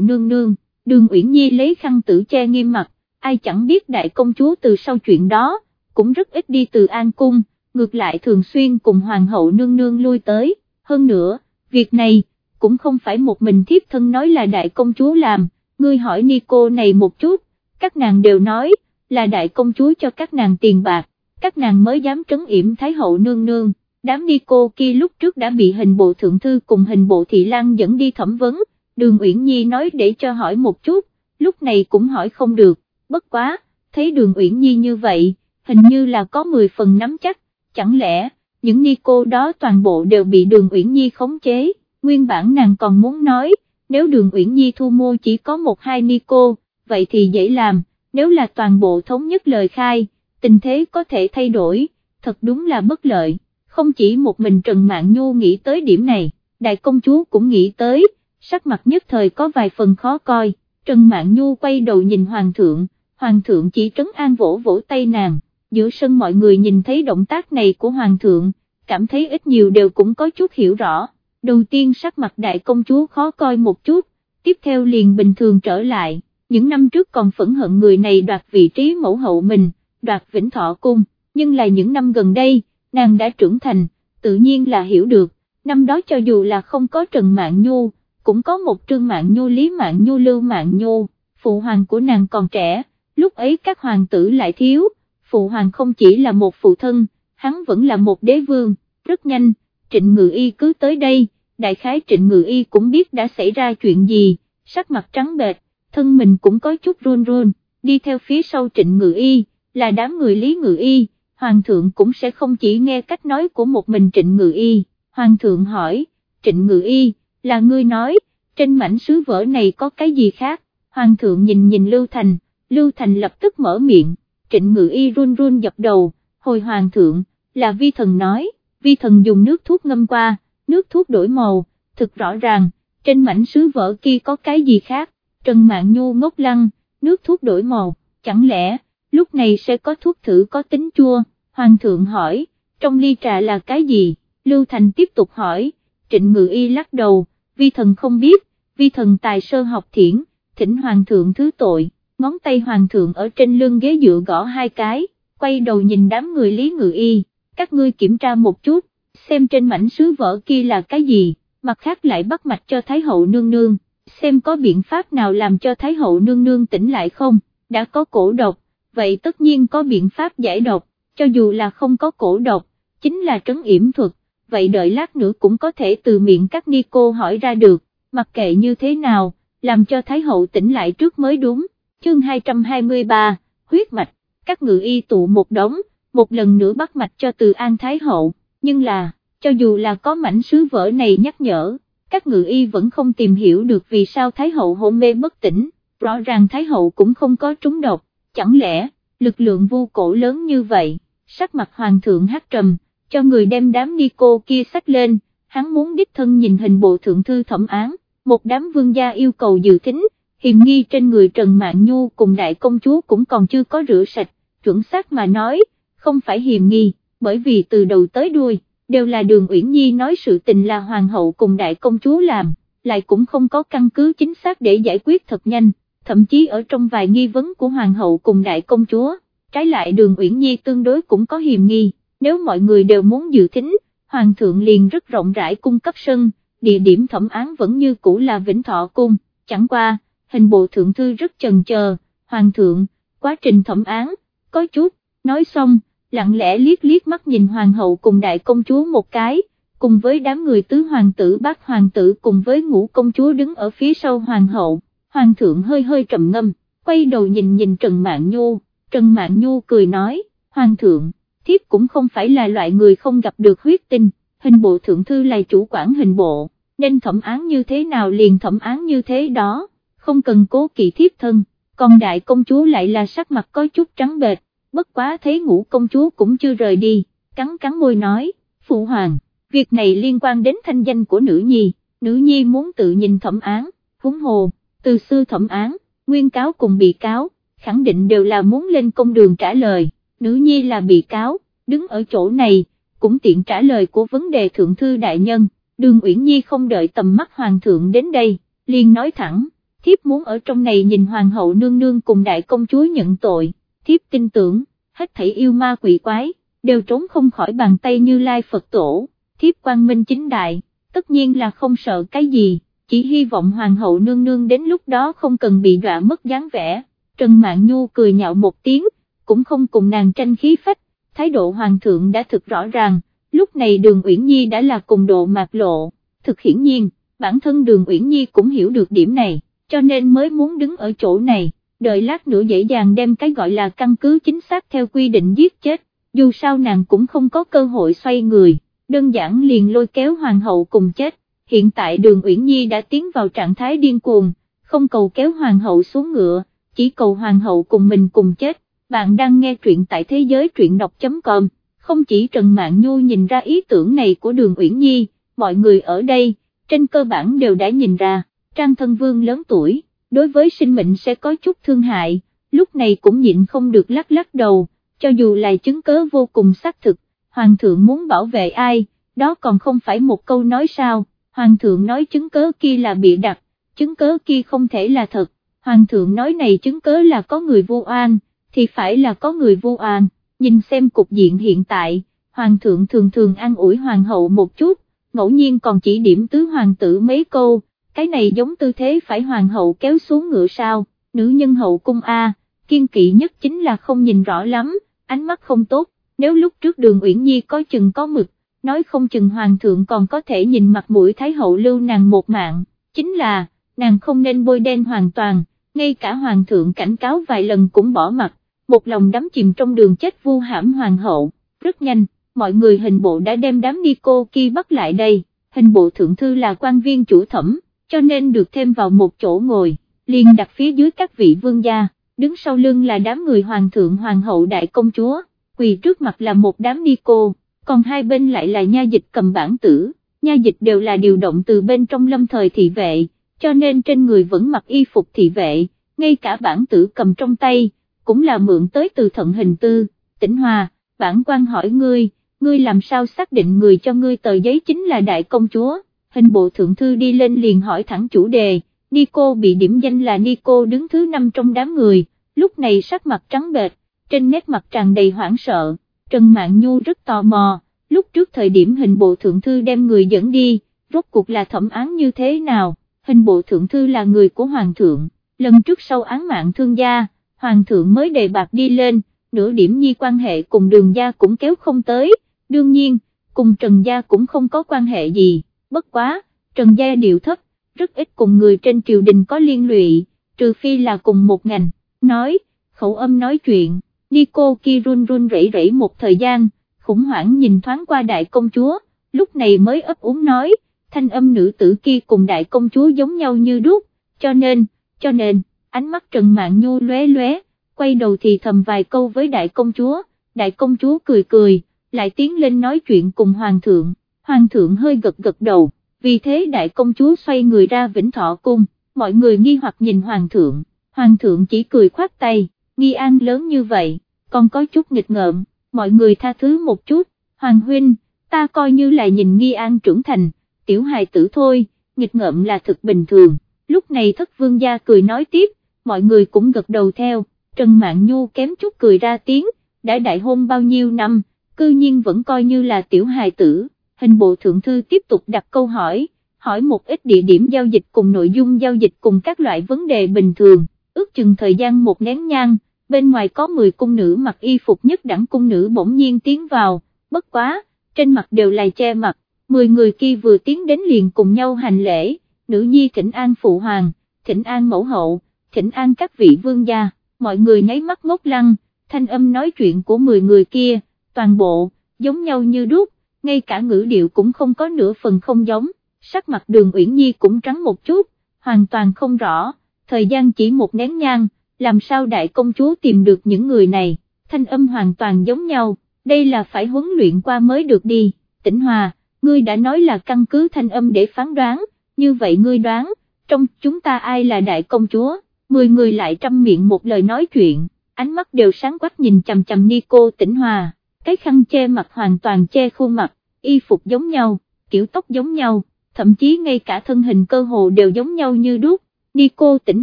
nương nương, đường Uyển Nhi lấy khăn tử che nghiêm mặt, ai chẳng biết đại công chúa từ sau chuyện đó, cũng rất ít đi từ An Cung, ngược lại thường xuyên cùng Hoàng hậu nương nương lui tới, hơn nữa, việc này, cũng không phải một mình thiếp thân nói là đại công chúa làm, ngươi hỏi Nico này một chút, các nàng đều nói, là đại công chúa cho các nàng tiền bạc, các nàng mới dám trấn yểm Thái hậu nương nương, đám ni cô kia lúc trước đã bị hình bộ thượng thư cùng hình bộ thị lang dẫn đi thẩm vấn, đường Uyển Nhi nói để cho hỏi một chút, lúc này cũng hỏi không được, bất quá, thấy đường Uyển Nhi như vậy, hình như là có 10 phần nắm chắc, chẳng lẽ, những ni cô đó toàn bộ đều bị đường Uyển Nhi khống chế, nguyên bản nàng còn muốn nói, nếu đường Uyển Nhi thu mua chỉ có một hai ni cô, vậy thì dễ làm, nếu là toàn bộ thống nhất lời khai, tình thế có thể thay đổi, thật đúng là bất lợi. Không chỉ một mình Trần Mạn Nhu nghĩ tới điểm này, đại công chúa cũng nghĩ tới, sắc mặt nhất thời có vài phần khó coi, Trần Mạn Nhu quay đầu nhìn Hoàng thượng, Hoàng thượng chỉ trấn an vỗ vỗ tay nàng, giữa sân mọi người nhìn thấy động tác này của Hoàng thượng, cảm thấy ít nhiều đều cũng có chút hiểu rõ, đầu tiên sắc mặt đại công chúa khó coi một chút, tiếp theo liền bình thường trở lại, những năm trước còn phẫn hận người này đoạt vị trí mẫu hậu mình, đoạt vĩnh thọ cung, nhưng là những năm gần đây, nàng đã trưởng thành, tự nhiên là hiểu được, năm đó cho dù là không có Trần Mạn Nhu, cũng có một Trương Mạn Nhu Lý Mạn Nhu Lưu Mạn Nhu, phụ hoàng của nàng còn trẻ, lúc ấy các hoàng tử lại thiếu, phụ hoàng không chỉ là một phụ thân, hắn vẫn là một đế vương, rất nhanh, trịnh ngự y cứ tới đây, đại khái trịnh ngự y cũng biết đã xảy ra chuyện gì, sắc mặt trắng bệch, thân mình cũng có chút run run, đi theo phía sau trịnh ngự y, là đám người lý ngự y, hoàng thượng cũng sẽ không chỉ nghe cách nói của một mình trịnh ngự y, hoàng thượng hỏi, trịnh ngự y, là ngươi nói, trên mảnh sứ vỡ này có cái gì khác, hoàng thượng nhìn nhìn Lưu Thành, Lưu Thành lập tức mở miệng, trịnh ngự y run run dập đầu, hồi hoàng thượng, là vi thần nói, vi thần dùng nước thuốc ngâm qua, nước thuốc đổi màu, thực rõ ràng, trên mảnh sứ vỡ kia có cái gì khác, Trần Mạn Nhu ngốc lăng, nước thuốc đổi màu, chẳng lẽ, lúc này sẽ có thuốc thử có tính chua, hoàng thượng hỏi, trong ly trà là cái gì, Lưu Thành tiếp tục hỏi, trịnh ngự y lắc đầu, vi thần không biết, vi thần tài sơ học thiển, thỉnh hoàng thượng thứ tội, ngón tay hoàng thượng ở trên lưng ghế dựa gõ hai cái, quay đầu nhìn đám người lý ngự y, các ngươi kiểm tra một chút, xem trên mảnh sứ vỡ kia là cái gì, mặt khác lại bắt mạch cho Thái hậu nương nương, xem có biện pháp nào làm cho Thái hậu nương nương tỉnh lại không, đã có cổ độc, vậy tất nhiên có biện pháp giải độc, cho dù là không có cổ độc, chính là trấn yểm thuật, vậy đợi lát nữa cũng có thể từ miệng các ni cô hỏi ra được, mặc kệ như thế nào, làm cho Thái hậu tỉnh lại trước mới đúng, chương 223, huyết mạch, các ngự y tụ một đống, một lần nữa bắt mạch cho từ An Thái hậu, nhưng là, cho dù là có mảnh sứ vỡ này nhắc nhở, các ngự y vẫn không tìm hiểu được vì sao Thái hậu hôn mê bất tỉnh, rõ ràng Thái hậu cũng không có trúng độc, chẳng lẽ, lực lượng vu cổ lớn như vậy, sắc mặt hoàng thượng hát trầm, cho người đem đám ni cô kia sách lên, hắn muốn đích thân nhìn hình bộ thượng thư thẩm án, một đám vương gia yêu cầu dự thính, hiềm nghi trên người Trần Mạn Nhu cùng đại công chúa cũng còn chưa có rửa sạch, chuẩn xác mà nói, không phải hiềm nghi, bởi vì từ đầu tới đuôi, đều là đường Uyển Nhi nói sự tình là hoàng hậu cùng đại công chúa làm, lại cũng không có căn cứ chính xác để giải quyết thật nhanh, thậm chí ở trong vài nghi vấn của hoàng hậu cùng đại công chúa, trái lại đường Uyển Nhi tương đối cũng có hiềm nghi, nếu mọi người đều muốn dự thính, hoàng thượng liền rất rộng rãi cung cấp sân, địa điểm thẩm án vẫn như cũ là Vĩnh Thọ Cung, chẳng qua, hình bộ thượng thư rất chần chờ, hoàng thượng, quá trình thẩm án, có chút, nói xong, lặng lẽ liếc liếc mắt nhìn hoàng hậu cùng đại công chúa một cái, cùng với đám người tứ hoàng tử bác hoàng tử cùng với ngũ công chúa đứng ở phía sau hoàng hậu, hoàng thượng hơi hơi trầm ngâm, quay đầu nhìn nhìn Trần Mạn Nhu, Trần Mạn Nhu cười nói, hoàng thượng, thiếp cũng không phải là loại người không gặp được huyết tinh, hình bộ thượng thư là chủ quản hình bộ, nên thẩm án như thế nào liền thẩm án như thế đó, không cần cố kỵ thiếp thân, còn đại công chúa lại là sắc mặt có chút trắng bệch, bất quá thấy ngũ công chúa cũng chưa rời đi, cắn cắn môi nói, phụ hoàng, việc này liên quan đến thanh danh của nữ nhi, nữ nhi muốn tự nhìn thẩm án, huống hồ, từ xưa thẩm án, nguyên cáo cùng bị cáo, khẳng định đều là muốn lên công đường trả lời, nữ nhi là bị cáo, đứng ở chỗ này, cũng tiện trả lời của vấn đề thượng thư đại nhân, đường Uyển Nhi không đợi tầm mắt hoàng thượng đến đây, liền nói thẳng, thiếp muốn ở trong này nhìn hoàng hậu nương nương cùng đại công chúa nhận tội, thiếp tin tưởng, hết thảy yêu ma quỷ quái, đều trốn không khỏi bàn tay như lai Phật tổ, thiếp quang minh chính đại, tất nhiên là không sợ cái gì, chỉ hy vọng hoàng hậu nương nương đến lúc đó không cần bị đọa mất dáng vẻ, Trần Mạn Nhu cười nhạo một tiếng, cũng không cùng nàng tranh khí phách, thái độ hoàng thượng đã thực rõ ràng, lúc này đường Uyển Nhi đã là cùng độ mạc lộ, thực hiển nhiên, bản thân đường Uyển Nhi cũng hiểu được điểm này, cho nên mới muốn đứng ở chỗ này, đợi lát nữa dễ dàng đem cái gọi là căn cứ chính xác theo quy định giết chết, dù sao nàng cũng không có cơ hội xoay người, đơn giản liền lôi kéo hoàng hậu cùng chết, hiện tại đường Uyển Nhi đã tiến vào trạng thái điên cuồng, không cầu kéo hoàng hậu xuống ngựa, chỉ cầu hoàng hậu cùng mình cùng chết, bạn đang nghe truyện tại thế giới truyện đọc.com, không chỉ Trần mạng Nhu nhìn ra ý tưởng này của đường Uyển Nhi, mọi người ở đây, trên cơ bản đều đã nhìn ra, Trang Thân Vương lớn tuổi đối với sinh mệnh sẽ có chút thương hại, lúc này cũng nhịn không được lắc lắc đầu, cho dù là chứng cớ vô cùng xác thực, Hoàng thượng muốn bảo vệ ai, đó còn không phải một câu nói sao, Hoàng thượng nói chứng cớ kia là bị đặt, chứng cớ kia không thể là thật, Hoàng thượng nói này chứng cớ là có người vô an, thì phải là có người vô an, nhìn xem cục diện hiện tại, Hoàng thượng thường thường an ủi Hoàng hậu một chút, ngẫu nhiên còn chỉ điểm tứ hoàng tử mấy câu, cái này giống tư thế phải hoàng hậu kéo xuống ngựa sao, nữ nhân hậu cung A, kiên kỵ nhất chính là không nhìn rõ lắm, ánh mắt không tốt, nếu lúc trước đường Uyển Nhi có chừng có mực, nói không chừng hoàng thượng còn có thể nhìn mặt mũi thái hậu lưu nàng một mạng, chính là, nàng không nên bôi đen hoàn toàn, ngay cả hoàng thượng cảnh cáo vài lần cũng bỏ mặt, một lòng đắm chìm trong đường chết vu hãm hoàng hậu, rất nhanh, mọi người hình bộ đã đem đám ni cô kia bắt lại đây, hình bộ thượng thư là quan viên chủ thẩm, cho nên được thêm vào một chỗ ngồi, liền đặt phía dưới các vị vương gia, đứng sau lưng là đám người hoàng thượng hoàng hậu đại công chúa, quỳ trước mặt là một đám ni cô, còn hai bên lại là nha dịch cầm bản tử, nha dịch đều là điều động từ bên trong lâm thời thị vệ, cho nên trên người vẫn mặc y phục thị vệ, ngay cả bản tử cầm trong tay, cũng là mượn tới từ thận hình tư, tỉnh hòa, bản quan hỏi ngươi, ngươi làm sao xác định người cho ngươi tờ giấy chính là đại công chúa, hình bộ thượng thư đi lên liền hỏi thẳng chủ đề, Nico bị điểm danh là Nico đứng thứ năm trong đám người, lúc này sắc mặt trắng bệch, trên nét mặt tràn đầy hoảng sợ, Trần Mạn Nhu rất tò mò, lúc trước thời điểm hình bộ thượng thư đem người dẫn đi, rốt cuộc là thẩm án như thế nào, hình bộ thượng thư là người của Hoàng thượng, lần trước sau án mạng thương gia, Hoàng thượng mới đề bạc đi lên, nửa điểm nhi quan hệ cùng đường gia cũng kéo không tới, đương nhiên, cùng Trần gia cũng không có quan hệ gì, bất quá, Trần gia điệu thấp, rất ít cùng người trên triều đình có liên lụy, trừ phi là cùng một ngành, nói, khẩu âm nói chuyện, Nico kia run run rẩy rẩy một thời gian, khủng hoảng nhìn thoáng qua đại công chúa, lúc này mới ấp úng nói, thanh âm nữ tử kia cùng đại công chúa giống nhau như đúc, cho nên, cho nên, ánh mắt Trần Mạn Nhu lóe lóe, quay đầu thì thầm vài câu với đại công chúa, đại công chúa cười cười, lại tiến lên nói chuyện cùng hoàng thượng, hoàng thượng hơi gật gật đầu, vì thế đại công chúa xoay người ra vĩnh thọ cung, mọi người nghi hoặc nhìn hoàng thượng, hoàng thượng chỉ cười khoát tay, nghi an lớn như vậy, còn có chút nghịch ngợm, mọi người tha thứ một chút, hoàng huynh, ta coi như là nhìn nghi an trưởng thành, tiểu hài tử thôi, nghịch ngợm là thực bình thường, lúc này thất vương gia cười nói tiếp, mọi người cũng gật đầu theo, Trần Mạn Nhu kém chút cười ra tiếng, đã đại hôn bao nhiêu năm, cư nhiên vẫn coi như là tiểu hài tử, hình bộ thượng thư tiếp tục đặt câu hỏi, hỏi một ít địa điểm giao dịch cùng nội dung giao dịch cùng các loại vấn đề bình thường, ước chừng thời gian một nén nhang, bên ngoài có 10 cung nữ mặc y phục nhất đẳng cung nữ bỗng nhiên tiến vào, bất quá, trên mặt đều là che mặt, 10 người kia vừa tiến đến liền cùng nhau hành lễ, nữ nhi thỉnh an phụ hoàng, thỉnh an mẫu hậu, thỉnh an các vị vương gia, mọi người nháy mắt ngốc lăng, thanh âm nói chuyện của 10 người kia, toàn bộ, giống nhau như đúc, ngay cả ngữ điệu cũng không có nửa phần không giống, sắc mặt đường Uyển Nhi cũng trắng một chút, hoàn toàn không rõ, thời gian chỉ một nén nhang, làm sao đại công chúa tìm được những người này, thanh âm hoàn toàn giống nhau, đây là phải huấn luyện qua mới được đi, tỉnh hòa, ngươi đã nói là căn cứ thanh âm để phán đoán, như vậy ngươi đoán, trong chúng ta ai là đại công chúa, mười người lại trăm miệng một lời nói chuyện, ánh mắt đều sáng quắc nhìn chầm chầm Nico tỉnh hòa, cái khăn che mặt hoàn toàn che khuôn mặt, y phục giống nhau, kiểu tóc giống nhau, thậm chí ngay cả thân hình cơ hồ đều giống nhau như đúc, Nico tỉnh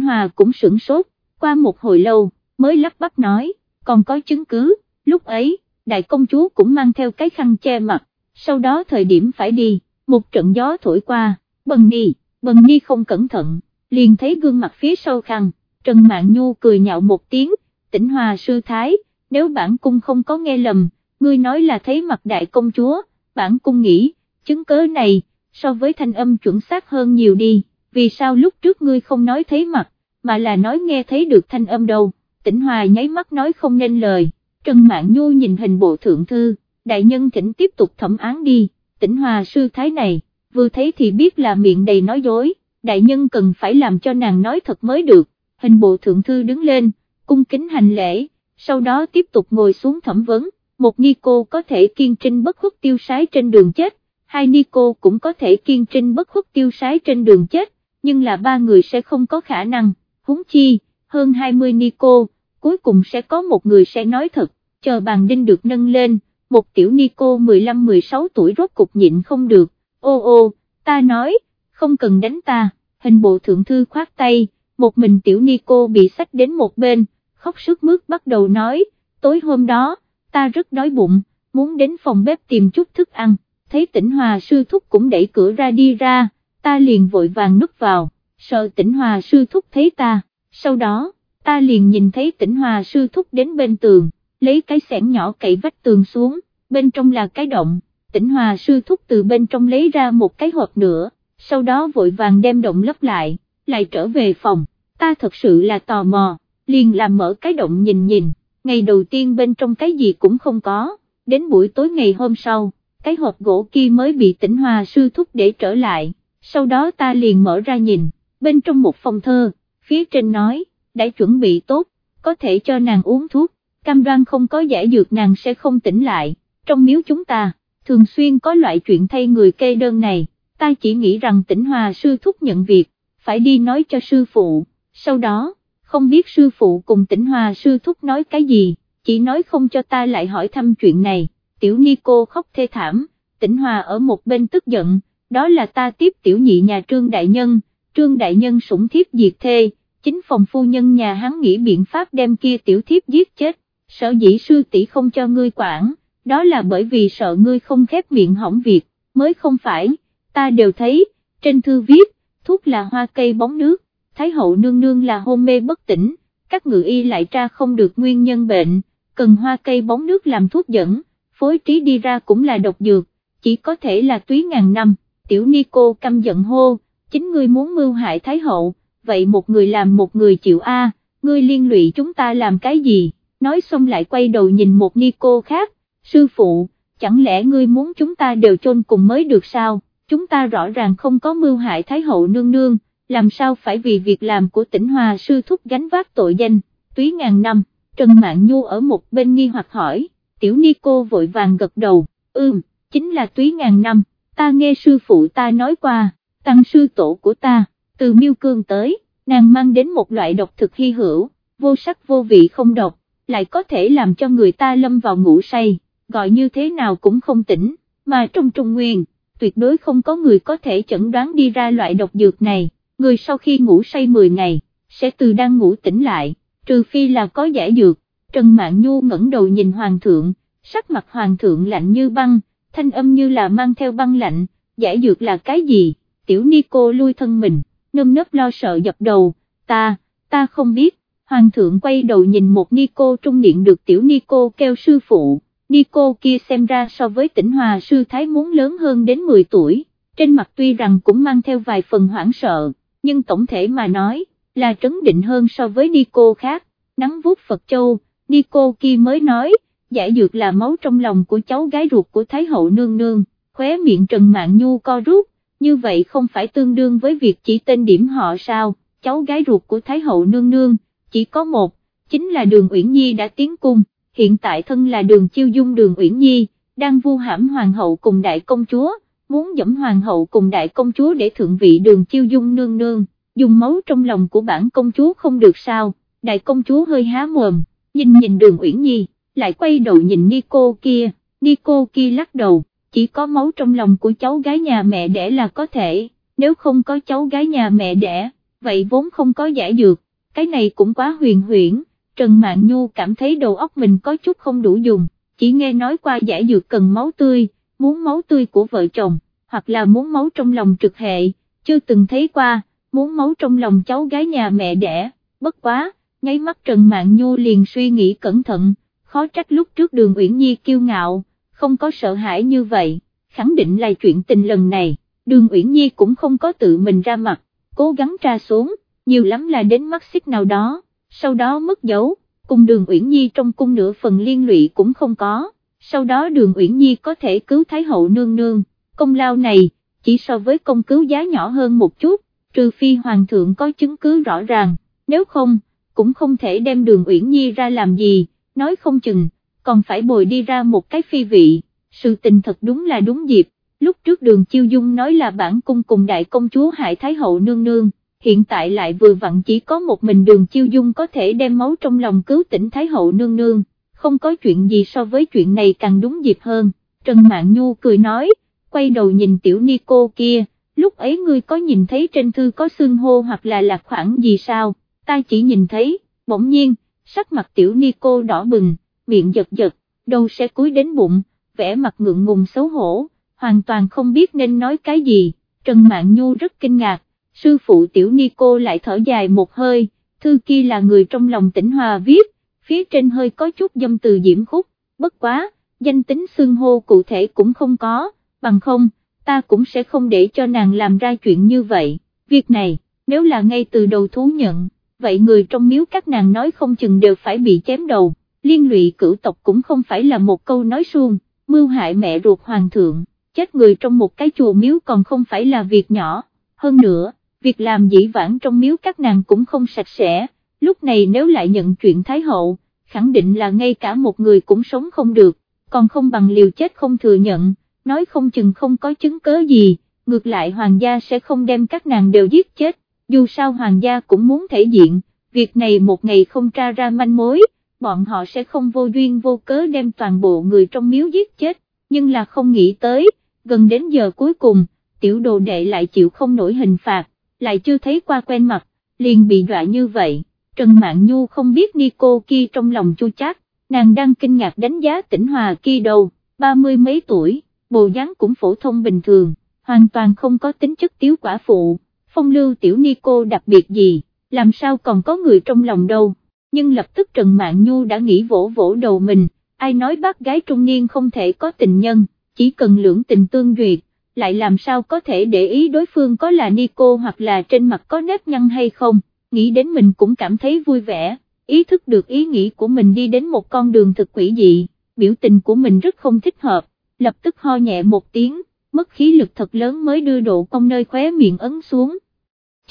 hòa cũng sửng sốt, qua một hồi lâu, mới lắp bắp nói, còn có chứng cứ, lúc ấy, đại công chúa cũng mang theo cái khăn che mặt, sau đó thời điểm phải đi, một trận gió thổi qua, bần ni, bần ni không cẩn thận, liền thấy gương mặt phía sau khăn, Trần Mạn Nhu cười nhạo một tiếng, tỉnh hòa sư thái, nếu bản cung không có nghe lầm, ngươi nói là thấy mặt đại công chúa, bản cung nghĩ, chứng cớ này, so với thanh âm chuẩn xác hơn nhiều đi, vì sao lúc trước ngươi không nói thấy mặt, mà là nói nghe thấy được thanh âm đâu, tỉnh hòa nháy mắt nói không nên lời, Trần Mạn Nhu nhìn hình bộ thượng thư, đại nhân thỉnh tiếp tục thẩm án đi, tỉnh hòa sư thái này, vừa thấy thì biết là miệng đầy nói dối, đại nhân cần phải làm cho nàng nói thật mới được, hình bộ thượng thư đứng lên, cung kính hành lễ, sau đó tiếp tục ngồi xuống thẩm vấn, một ni cô có thể kiên trinh bất khuất tiêu sái trên đường chết, hai ni cô cũng có thể kiên trinh bất khuất tiêu sái trên đường chết, nhưng là ba người sẽ không có khả năng huống chi, hơn 20 ni cô, cuối cùng sẽ có một người sẽ nói thật, chờ bàn đinh được nâng lên, một tiểu ni cô 15-16 tuổi rốt cục nhịn không được, ô ô, ta nói, không cần đánh ta, hình bộ thượng thư khoát tay, một mình tiểu ni cô bị sách đến một bên, khóc sức mướt bắt đầu nói, tối hôm đó, ta rất đói bụng, muốn đến phòng bếp tìm chút thức ăn, thấy tỉnh hòa sư thúc cũng đẩy cửa ra đi ra, ta liền vội vàng núp vào sợ tỉnh hòa sư thúc thấy ta, sau đó, ta liền nhìn thấy tỉnh hòa sư thúc đến bên tường, lấy cái xẻng nhỏ cậy vách tường xuống, bên trong là cái động, tỉnh hòa sư thúc từ bên trong lấy ra một cái hộp nữa, sau đó vội vàng đem động lấp lại, lại trở về phòng, ta thật sự là tò mò, liền làm mở cái động nhìn nhìn, ngày đầu tiên bên trong cái gì cũng không có, đến buổi tối ngày hôm sau, cái hộp gỗ kia mới bị tỉnh hòa sư thúc để trở lại, sau đó ta liền mở ra nhìn, bên trong một phòng thơ, phía trên nói, đã chuẩn bị tốt, có thể cho nàng uống thuốc, cam đoan không có giải dược nàng sẽ không tỉnh lại, trong miếu chúng ta, thường xuyên có loại chuyện thay người kê đơn này, ta chỉ nghĩ rằng tỉnh hòa sư thúc nhận việc, phải đi nói cho sư phụ, sau đó, không biết sư phụ cùng tỉnh hòa sư thúc nói cái gì, chỉ nói không cho ta lại hỏi thăm chuyện này, tiểu ni cô khóc thê thảm, tỉnh hòa ở một bên tức giận, đó là ta tiếp tiểu nhị nhà trương đại nhân, trương đại nhân sủng thiếp diệt thê, chính phòng phu nhân nhà hắn nghĩ biện pháp đem kia tiểu thiếp giết chết, sở dĩ sư tỷ không cho ngươi quản, đó là bởi vì sợ ngươi không khép miệng hỏng việc, mới không phải, ta đều thấy, trên thư viết, thuốc là hoa cây bóng nước, Thái hậu nương nương là hôn mê bất tỉnh, các ngự y lại tra không được nguyên nhân bệnh, cần hoa cây bóng nước làm thuốc dẫn, phối trí đi ra cũng là độc dược, chỉ có thể là túy ngàn năm, tiểu ni cô căm giận hô, chính ngươi muốn mưu hại Thái hậu, vậy một người làm một người chịu a, ngươi liên lụy chúng ta làm cái gì, nói xong lại quay đầu nhìn một ni cô khác, sư phụ, chẳng lẽ ngươi muốn chúng ta đều chôn cùng mới được sao, chúng ta rõ ràng không có mưu hại Thái hậu nương nương, làm sao phải vì việc làm của tỉnh Hòa sư thúc gánh vác tội danh, túy ngàn năm, Trần mạng Nhu ở một bên nghi hoặc hỏi, tiểu ni cô vội vàng gật đầu, ưm, chính là túy ngàn năm, ta nghe sư phụ ta nói qua, tăng sư tổ của ta, từ miêu cương tới, nàng mang đến một loại độc thực hy hữu, vô sắc vô vị không độc, lại có thể làm cho người ta lâm vào ngủ say, gọi như thế nào cũng không tỉnh, mà trong Trung Nguyên, tuyệt đối không có người có thể chẩn đoán đi ra loại độc dược này người sau khi ngủ say 10 ngày, sẽ từ đang ngủ tỉnh lại, trừ phi là có giải dược, Trần Mạn Nhu ngẩng đầu nhìn Hoàng thượng, sắc mặt Hoàng thượng lạnh như băng, thanh âm như là mang theo băng lạnh, giải dược là cái gì, tiểu ni cô lui thân mình, nơm nớp lo sợ dập đầu, ta, ta không biết, Hoàng thượng quay đầu nhìn một ni cô trung niệm được tiểu ni cô kêu sư phụ, ni cô kia xem ra so với tỉnh Hòa sư thái muốn lớn hơn đến 10 tuổi, trên mặt tuy rằng cũng mang theo vài phần hoảng sợ nhưng tổng thể mà nói, là trấn định hơn so với Nico khác, nắng vuốt Phật Châu, Nico kia mới nói, giải dược là máu trong lòng của cháu gái ruột của Thái hậu nương nương, khóe miệng Trần Mạng Nhu co rút, như vậy không phải tương đương với việc chỉ tên điểm họ sao, cháu gái ruột của Thái hậu nương nương, chỉ có một, chính là đường Uyển Nhi đã tiến cung, hiện tại thân là đường chiêu dung đường Uyển Nhi, đang vu hãm hoàng hậu cùng đại công chúa muốn dẫm hoàng hậu cùng đại công chúa để thượng vị đường chiêu dung nương nương, dùng máu trong lòng của bản công chúa không được sao, đại công chúa hơi há mồm, nhìn nhìn đường Uyển Nhi, lại quay đầu nhìn Nico kia, Nico kia lắc đầu, chỉ có máu trong lòng của cháu gái nhà mẹ đẻ là có thể, nếu không có cháu gái nhà mẹ đẻ, vậy vốn không có giải dược, cái này cũng quá huyền huyễn, Trần Mạn Nhu cảm thấy đầu óc mình có chút không đủ dùng, chỉ nghe nói qua giải dược cần máu tươi, muốn máu tươi của vợ chồng, hoặc là muốn máu trong lòng trực hệ, chưa từng thấy qua, muốn máu trong lòng cháu gái nhà mẹ đẻ, bất quá, nháy mắt Trần Mạn Nhu liền suy nghĩ cẩn thận, khó trách lúc trước đường Uyển Nhi kiêu ngạo, không có sợ hãi như vậy, khẳng định là chuyện tình lần này, đường Uyển Nhi cũng không có tự mình ra mặt, cố gắng tra xuống, nhiều lắm là đến mắt xích nào đó, sau đó mất dấu, cùng đường Uyển Nhi trong cung nửa phần liên lụy cũng không có sau đó đường Uyển Nhi có thể cứu Thái hậu nương nương, công lao này, chỉ so với công cứu giá nhỏ hơn một chút, trừ phi hoàng thượng có chứng cứ rõ ràng, nếu không, cũng không thể đem đường Uyển Nhi ra làm gì, nói không chừng, còn phải bồi đi ra một cái phi vị, sự tình thật đúng là đúng dịp, lúc trước đường Chiêu Dung nói là bản cung cùng đại công chúa Hải Thái hậu nương nương. Hiện tại lại vừa vặn chỉ có một mình đường chiêu dung có thể đem máu trong lòng cứu tỉnh Thái hậu nương nương, không có chuyện gì so với chuyện này càng đúng dịp hơn, Trần mạng Nhu cười nói, quay đầu nhìn tiểu ni cô kia, lúc ấy ngươi có nhìn thấy trên thư có xương hô hoặc là lạc khoảng gì sao, ta chỉ nhìn thấy, bỗng nhiên, sắc mặt tiểu ni cô đỏ bừng, miệng giật giật, đầu sẽ cúi đến bụng, vẻ mặt ngượng ngùng xấu hổ, hoàn toàn không biết nên nói cái gì, Trần Mạn Nhu rất kinh ngạc, sư phụ tiểu ni cô lại thở dài một hơi, thư kia là người trong lòng tỉnh hòa viết, phía trên hơi có chút dâm từ diễm khúc, bất quá, danh tính xương hô cụ thể cũng không có, bằng không, ta cũng sẽ không để cho nàng làm ra chuyện như vậy, việc này, nếu là ngay từ đầu thú nhận, vậy người trong miếu các nàng nói không chừng đều phải bị chém đầu, liên lụy cửu tộc cũng không phải là một câu nói suông, mưu hại mẹ ruột hoàng thượng, chết người trong một cái chùa miếu còn không phải là việc nhỏ, hơn nữa, việc làm dĩ vãng trong miếu các nàng cũng không sạch sẽ, lúc này nếu lại nhận chuyện Thái Hậu, khẳng định là ngay cả một người cũng sống không được, còn không bằng liều chết không thừa nhận, nói không chừng không có chứng cớ gì, ngược lại hoàng gia sẽ không đem các nàng đều giết chết, dù sao hoàng gia cũng muốn thể diện, việc này một ngày không tra ra manh mối, bọn họ sẽ không vô duyên vô cớ đem toàn bộ người trong miếu giết chết, nhưng là không nghĩ tới, gần đến giờ cuối cùng, tiểu đồ đệ lại chịu không nổi hình phạt, lại chưa thấy qua quen mặt, liền bị dọa như vậy, Trần Mạn Nhu không biết Nico kia trong lòng chua chát, nàng đang kinh ngạc đánh giá tỉnh Hòa kia đầu ba mươi mấy tuổi, bồ dáng cũng phổ thông bình thường, hoàn toàn không có tính chất tiếu quả phụ, phong lưu tiểu Nico đặc biệt gì, làm sao còn có người trong lòng đâu, nhưng lập tức Trần Mạn Nhu đã nghĩ vỗ vỗ đầu mình, ai nói bác gái trung niên không thể có tình nhân, chỉ cần lưỡng tình tương duyệt, lại làm sao có thể để ý đối phương có là Nico hoặc là trên mặt có nếp nhăn hay không, nghĩ đến mình cũng cảm thấy vui vẻ, ý thức được ý nghĩ của mình đi đến một con đường thực quỷ dị, biểu tình của mình rất không thích hợp, lập tức ho nhẹ một tiếng, mất khí lực thật lớn mới đưa độ công nơi khóe miệng ấn xuống.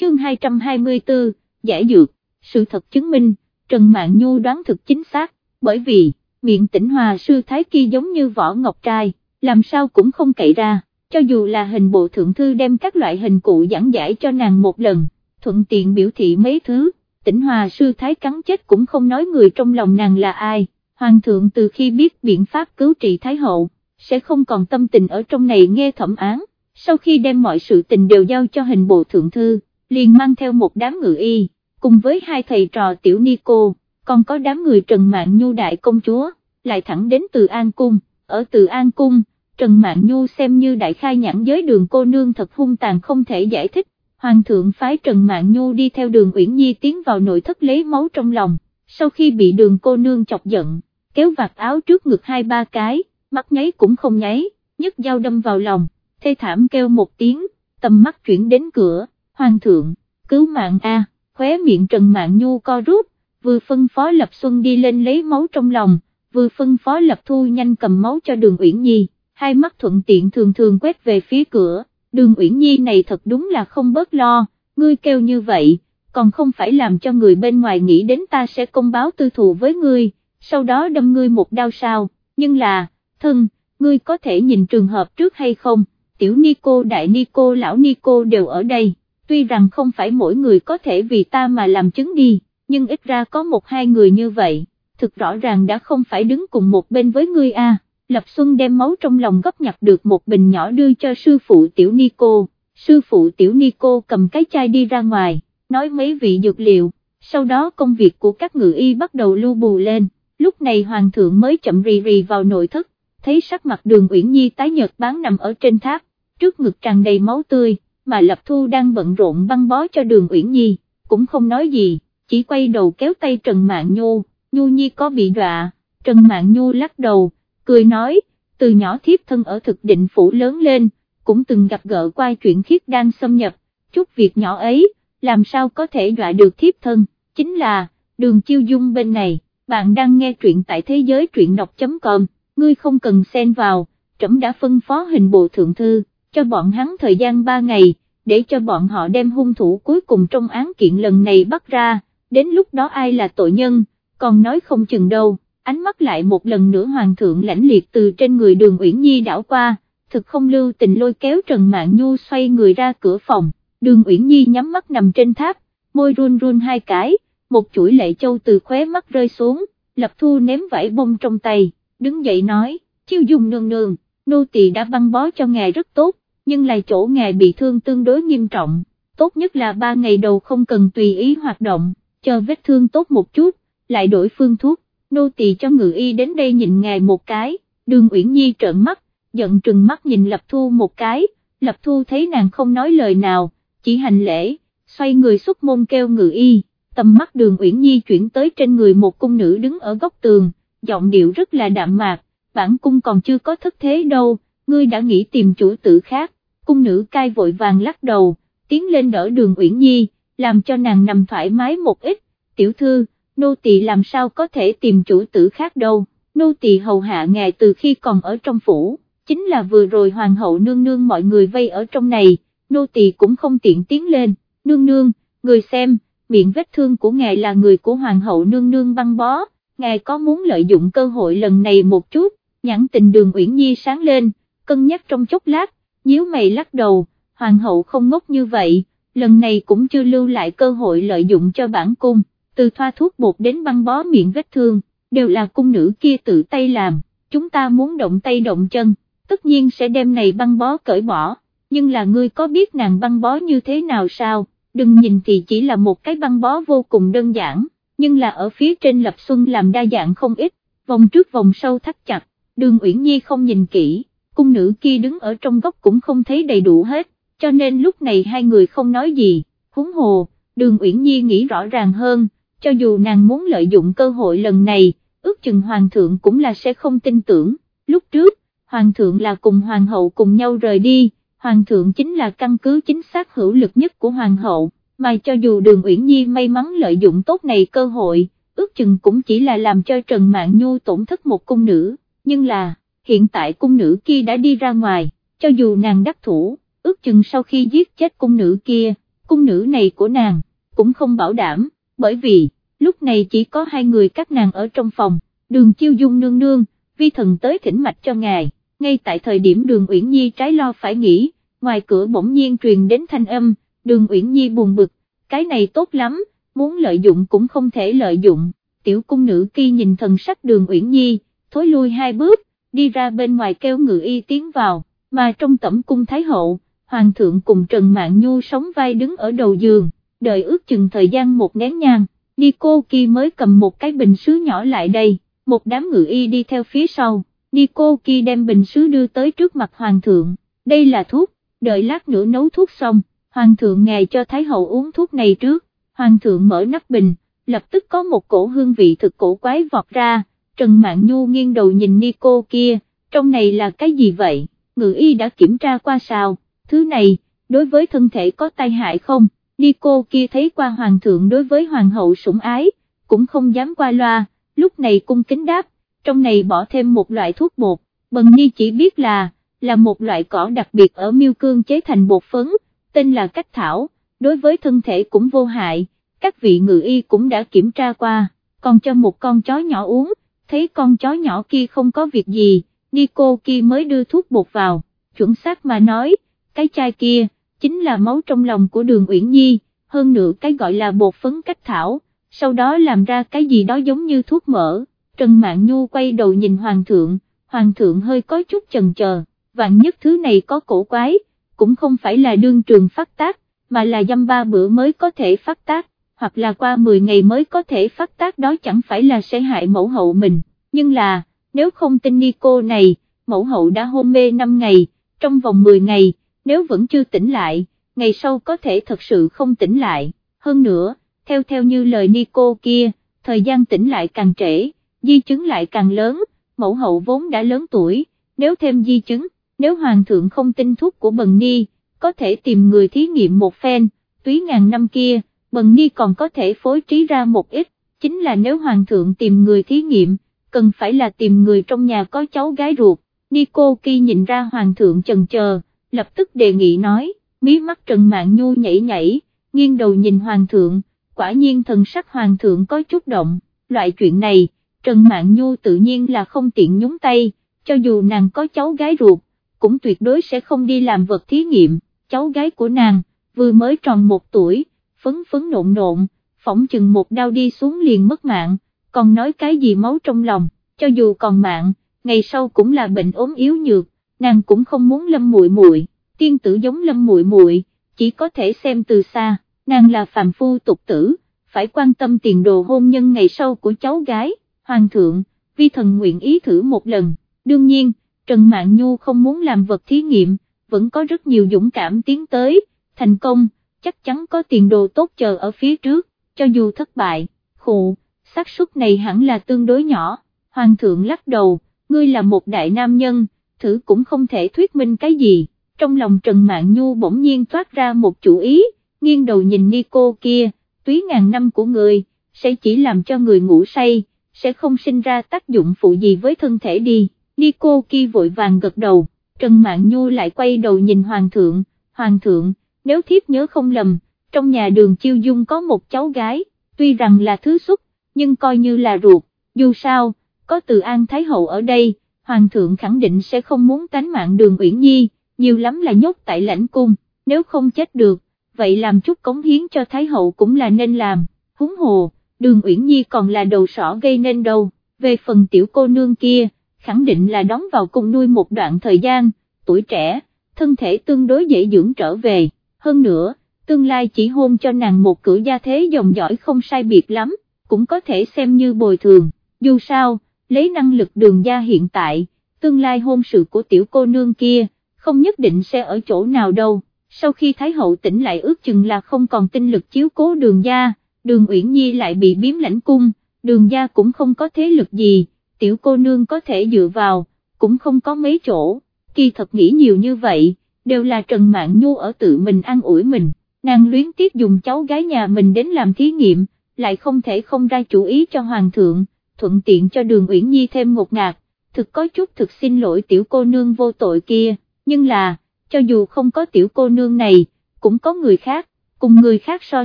Chương 224, giải dược, sự thật chứng minh, Trần Mạn Nhu đoán thực chính xác, bởi vì, miệng tỉnh hòa sư thái kia giống như vỏ ngọc trai, làm sao cũng không cậy ra, cho dù là hình bộ thượng thư đem các loại hình cụ giảng giải cho nàng một lần, thuận tiện biểu thị mấy thứ, tỉnh hòa sư thái cắn chết cũng không nói người trong lòng nàng là ai, hoàng thượng từ khi biết biện pháp cứu trị thái hậu, sẽ không còn tâm tình ở trong này nghe thẩm án, sau khi đem mọi sự tình đều giao cho hình bộ thượng thư, liền mang theo một đám ngự y, cùng với hai thầy trò tiểu ni cô, còn có đám người Trần Mạng Nhu đại công chúa, lại thẳng đến từ An Cung, ở từ An Cung, Trần Mạng Nhu xem như đại khai nhãn giới đường cô nương thật hung tàn không thể giải thích, Hoàng thượng phái Trần Mạng Nhu đi theo đường Uyển Nhi tiến vào nội thất lấy máu trong lòng, sau khi bị đường cô nương chọc giận, kéo vạt áo trước ngực hai ba cái, mắt nháy cũng không nháy, nhấc dao đâm vào lòng, thê thảm kêu một tiếng, tầm mắt chuyển đến cửa, Hoàng thượng, cứu mạng A, khóe miệng Trần Mạng Nhu co rút, vừa phân phó Lập Xuân đi lên lấy máu trong lòng, vừa phân phó Lập Thu nhanh cầm máu cho đường Uyển Nhi, hai mắt thuận tiện thường thường quét về phía cửa đường Uyển Nhi này thật đúng là không bớt lo, ngươi kêu như vậy, còn không phải làm cho người bên ngoài nghĩ đến ta sẽ công báo tư thù với ngươi, sau đó đâm ngươi một đau sao, nhưng là, thân, ngươi có thể nhìn trường hợp trước hay không, tiểu Nico đại Nico lão Nico đều ở đây, tuy rằng không phải mỗi người có thể vì ta mà làm chứng đi, nhưng ít ra có một hai người như vậy, thực rõ ràng đã không phải đứng cùng một bên với ngươi a. Lập Xuân đem máu trong lòng gấp nhặt được một bình nhỏ đưa cho sư phụ Tiểu Nico, sư phụ Tiểu Nico cầm cái chai đi ra ngoài, nói mấy vị dược liệu, sau đó công việc của các ngự y bắt đầu lưu bù lên, lúc này hoàng thượng mới chậm rì rì vào nội thất, thấy sắc mặt đường Uyển Nhi tái nhợt bán nằm ở trên tháp, trước ngực tràn đầy máu tươi, mà Lập Thu đang bận rộn băng bó cho đường Uyển Nhi, cũng không nói gì, chỉ quay đầu kéo tay Trần Mạn Nhu, Nhu Nhi có bị đọa, Trần Mạn Nhu lắc đầu, cười nói, từ nhỏ thiếp thân ở thực định phủ lớn lên, cũng từng gặp gỡ qua chuyện khiết đang xâm nhập, chút việc nhỏ ấy, làm sao có thể dọa được thiếp thân, chính là, đường chiêu dung bên này, bạn đang nghe truyện tại thế giới truyện đọc.com, ngươi không cần xen vào, trẫm đã phân phó hình bộ thượng thư, cho bọn hắn thời gian 3 ngày, để cho bọn họ đem hung thủ cuối cùng trong án kiện lần này bắt ra, đến lúc đó ai là tội nhân, còn nói không chừng đâu. Ánh mắt lại một lần nữa hoàng thượng lãnh liệt từ trên người đường Uyển Nhi đảo qua, thực không lưu tình lôi kéo Trần Mạn Nhu xoay người ra cửa phòng, đường Uyển Nhi nhắm mắt nằm trên tháp, môi run run hai cái, một chuỗi lệ châu từ khóe mắt rơi xuống, lập thu ném vải bông trong tay, đứng dậy nói, chiêu dùng nương nương, nô tỳ đã băng bó cho ngài rất tốt, nhưng lại chỗ ngài bị thương tương đối nghiêm trọng, tốt nhất là ba ngày đầu không cần tùy ý hoạt động, chờ vết thương tốt một chút, lại đổi phương thuốc. Nô tỳ cho ngự y đến đây nhìn ngài một cái, đường Uyển Nhi trợn mắt, giận trừng mắt nhìn Lập Thu một cái, Lập Thu thấy nàng không nói lời nào, chỉ hành lễ, xoay người xuất môn kêu ngự y, tầm mắt đường Uyển Nhi chuyển tới trên người một cung nữ đứng ở góc tường, giọng điệu rất là đạm mạc, bản cung còn chưa có thất thế đâu, ngươi đã nghĩ tìm chủ tử khác, cung nữ cai vội vàng lắc đầu, tiến lên đỡ đường Uyển Nhi, làm cho nàng nằm thoải mái một ít, tiểu thư, nô tỳ làm sao có thể tìm chủ tử khác đâu, nô tỳ hầu hạ ngài từ khi còn ở trong phủ, chính là vừa rồi hoàng hậu nương nương mọi người vây ở trong này, nô tỳ cũng không tiện tiến lên, nương nương, người xem, miệng vết thương của ngài là người của hoàng hậu nương nương băng bó, ngài có muốn lợi dụng cơ hội lần này một chút, nhãn tình đường Uyển Nhi sáng lên, cân nhắc trong chốc lát, nhíu mày lắc đầu, hoàng hậu không ngốc như vậy, lần này cũng chưa lưu lại cơ hội lợi dụng cho bản cung, từ thoa thuốc bột đến băng bó miệng vết thương, đều là cung nữ kia tự tay làm, chúng ta muốn động tay động chân, tất nhiên sẽ đem này băng bó cởi bỏ, nhưng là ngươi có biết nàng băng bó như thế nào sao, đừng nhìn thì chỉ là một cái băng bó vô cùng đơn giản, nhưng là ở phía trên lập xuân làm đa dạng không ít, vòng trước vòng sau thắt chặt, đường Uyển Nhi không nhìn kỹ, cung nữ kia đứng ở trong góc cũng không thấy đầy đủ hết, cho nên lúc này hai người không nói gì, huống hồ, đường Uyển Nhi nghĩ rõ ràng hơn, cho dù nàng muốn lợi dụng cơ hội lần này, ước chừng hoàng thượng cũng là sẽ không tin tưởng, lúc trước, hoàng thượng là cùng hoàng hậu cùng nhau rời đi, hoàng thượng chính là căn cứ chính xác hữu lực nhất của hoàng hậu, mà cho dù đường Uyển Nhi may mắn lợi dụng tốt này cơ hội, ước chừng cũng chỉ là làm cho Trần Mạn Nhu tổn thất một cung nữ, nhưng là, hiện tại cung nữ kia đã đi ra ngoài, cho dù nàng đắc thủ, ước chừng sau khi giết chết cung nữ kia, cung nữ này của nàng, cũng không bảo đảm, bởi vì, lúc này chỉ có hai người các nàng ở trong phòng, đường chiêu dung nương nương, vi thần tới thỉnh mạch cho ngài, ngay tại thời điểm đường Uyển Nhi trái lo phải nghĩ, ngoài cửa bỗng nhiên truyền đến thanh âm, đường Uyển Nhi buồn bực, cái này tốt lắm, muốn lợi dụng cũng không thể lợi dụng, tiểu cung nữ kia nhìn thần sắc đường Uyển Nhi, thối lui hai bước, đi ra bên ngoài kêu ngự y tiến vào, mà trong tẩm cung Thái Hậu, Hoàng thượng cùng Trần Mạn Nhu sống vai đứng ở đầu giường, đợi ước chừng thời gian một nén nhang, Nico Ki mới cầm một cái bình sứ nhỏ lại đây, một đám ngự y đi theo phía sau, Nico Ki đem bình sứ đưa tới trước mặt Hoàng thượng, đây là thuốc, đợi lát nữa nấu thuốc xong, Hoàng thượng ngài cho Thái Hậu uống thuốc này trước, Hoàng thượng mở nắp bình, lập tức có một cổ hương vị thực cổ quái vọt ra, Trần Mạn Nhu nghiêng đầu nhìn Nico kia, trong này là cái gì vậy, ngự y đã kiểm tra qua sao, thứ này, đối với thân thể có tai hại không, Nico kia thấy qua hoàng thượng đối với hoàng hậu sủng ái, cũng không dám qua loa, lúc này cung kính đáp, trong này bỏ thêm một loại thuốc bột, bần ni chỉ biết là, là một loại cỏ đặc biệt ở miêu cương chế thành bột phấn, tên là cách thảo, đối với thân thể cũng vô hại, các vị ngự y cũng đã kiểm tra qua, còn cho một con chó nhỏ uống, thấy con chó nhỏ kia không có việc gì, Nico kia mới đưa thuốc bột vào, chuẩn xác mà nói, cái chai kia, chính là máu trong lòng của đường Uyển Nhi, hơn nữa cái gọi là bột phấn cách thảo, sau đó làm ra cái gì đó giống như thuốc mỡ, Trần Mạn Nhu quay đầu nhìn Hoàng thượng, Hoàng thượng hơi có chút chần chờ, vạn nhất thứ này có cổ quái, cũng không phải là đương trường phát tác, mà là dăm ba bữa mới có thể phát tác, hoặc là qua 10 ngày mới có thể phát tác đó chẳng phải là sẽ hại mẫu hậu mình, nhưng là, nếu không tin ni cô này, mẫu hậu đã hôn mê 5 ngày, trong vòng 10 ngày, nếu vẫn chưa tỉnh lại, ngày sau có thể thật sự không tỉnh lại, hơn nữa, theo theo như lời ni cô kia, thời gian tỉnh lại càng trễ, di chứng lại càng lớn, mẫu hậu vốn đã lớn tuổi, nếu thêm di chứng, nếu hoàng thượng không tin thuốc của bần ni, có thể tìm người thí nghiệm một phen, túy ngàn năm kia, bần ni còn có thể phối trí ra một ít, chính là nếu hoàng thượng tìm người thí nghiệm, cần phải là tìm người trong nhà có cháu gái ruột, Nico Ki nhìn ra hoàng thượng chần chờ, lập tức đề nghị nói, mí mắt Trần Mạn Nhu nhảy nhảy, nghiêng đầu nhìn hoàng thượng, quả nhiên thần sắc hoàng thượng có chút động, loại chuyện này, Trần Mạn Nhu tự nhiên là không tiện nhúng tay, cho dù nàng có cháu gái ruột, cũng tuyệt đối sẽ không đi làm vật thí nghiệm, cháu gái của nàng, vừa mới tròn một tuổi, phấn phấn nộn nộn, phỏng chừng một đau đi xuống liền mất mạng, còn nói cái gì máu trong lòng, cho dù còn mạng, ngày sau cũng là bệnh ốm yếu nhược, nàng cũng không muốn lâm muội muội, tiên tử giống lâm muội muội, chỉ có thể xem từ xa, nàng là phàm phu tục tử, phải quan tâm tiền đồ hôn nhân ngày sau của cháu gái, hoàng thượng, vi thần nguyện ý thử một lần, đương nhiên, Trần mạng Nhu không muốn làm vật thí nghiệm, vẫn có rất nhiều dũng cảm tiến tới, thành công, chắc chắn có tiền đồ tốt chờ ở phía trước, cho dù thất bại, khụ, xác suất này hẳn là tương đối nhỏ, hoàng thượng lắc đầu, ngươi là một đại nam nhân, thử cũng không thể thuyết minh cái gì, trong lòng Trần Mạn Nhu bỗng nhiên toát ra một chủ ý, nghiêng đầu nhìn Nico kia, túy ngàn năm của người, sẽ chỉ làm cho người ngủ say, sẽ không sinh ra tác dụng phụ gì với thân thể đi, Nico kia vội vàng gật đầu, Trần Mạn Nhu lại quay đầu nhìn Hoàng thượng, Hoàng thượng, nếu thiếp nhớ không lầm, trong nhà đường chiêu dung có một cháu gái, tuy rằng là thứ xuất, nhưng coi như là ruột, dù sao, có từ An Thái Hậu ở đây, Hoàng thượng khẳng định sẽ không muốn tánh mạng đường Uyển Nhi, nhiều lắm là nhốt tại lãnh cung, nếu không chết được, vậy làm chút cống hiến cho Thái Hậu cũng là nên làm, húng hồ, đường Uyển Nhi còn là đầu sỏ gây nên đâu, về phần tiểu cô nương kia, khẳng định là đóng vào cung nuôi một đoạn thời gian, tuổi trẻ, thân thể tương đối dễ dưỡng trở về, hơn nữa, tương lai chỉ hôn cho nàng một cử gia thế dòng dõi không sai biệt lắm, cũng có thể xem như bồi thường, dù sao, lấy năng lực đường gia hiện tại, tương lai hôn sự của tiểu cô nương kia, không nhất định sẽ ở chỗ nào đâu, sau khi Thái Hậu tỉnh lại ước chừng là không còn tinh lực chiếu cố đường gia, đường Uyển Nhi lại bị biếm lãnh cung, đường gia cũng không có thế lực gì, tiểu cô nương có thể dựa vào, cũng không có mấy chỗ, kỳ thật nghĩ nhiều như vậy, đều là Trần Mạn Nhu ở tự mình ăn ủi mình, nàng luyến tiếc dùng cháu gái nhà mình đến làm thí nghiệm, lại không thể không ra chủ ý cho Hoàng thượng, thuận tiện cho đường Uyển Nhi thêm một ngạt, thực có chút thực xin lỗi tiểu cô nương vô tội kia, nhưng là, cho dù không có tiểu cô nương này, cũng có người khác, cùng người khác so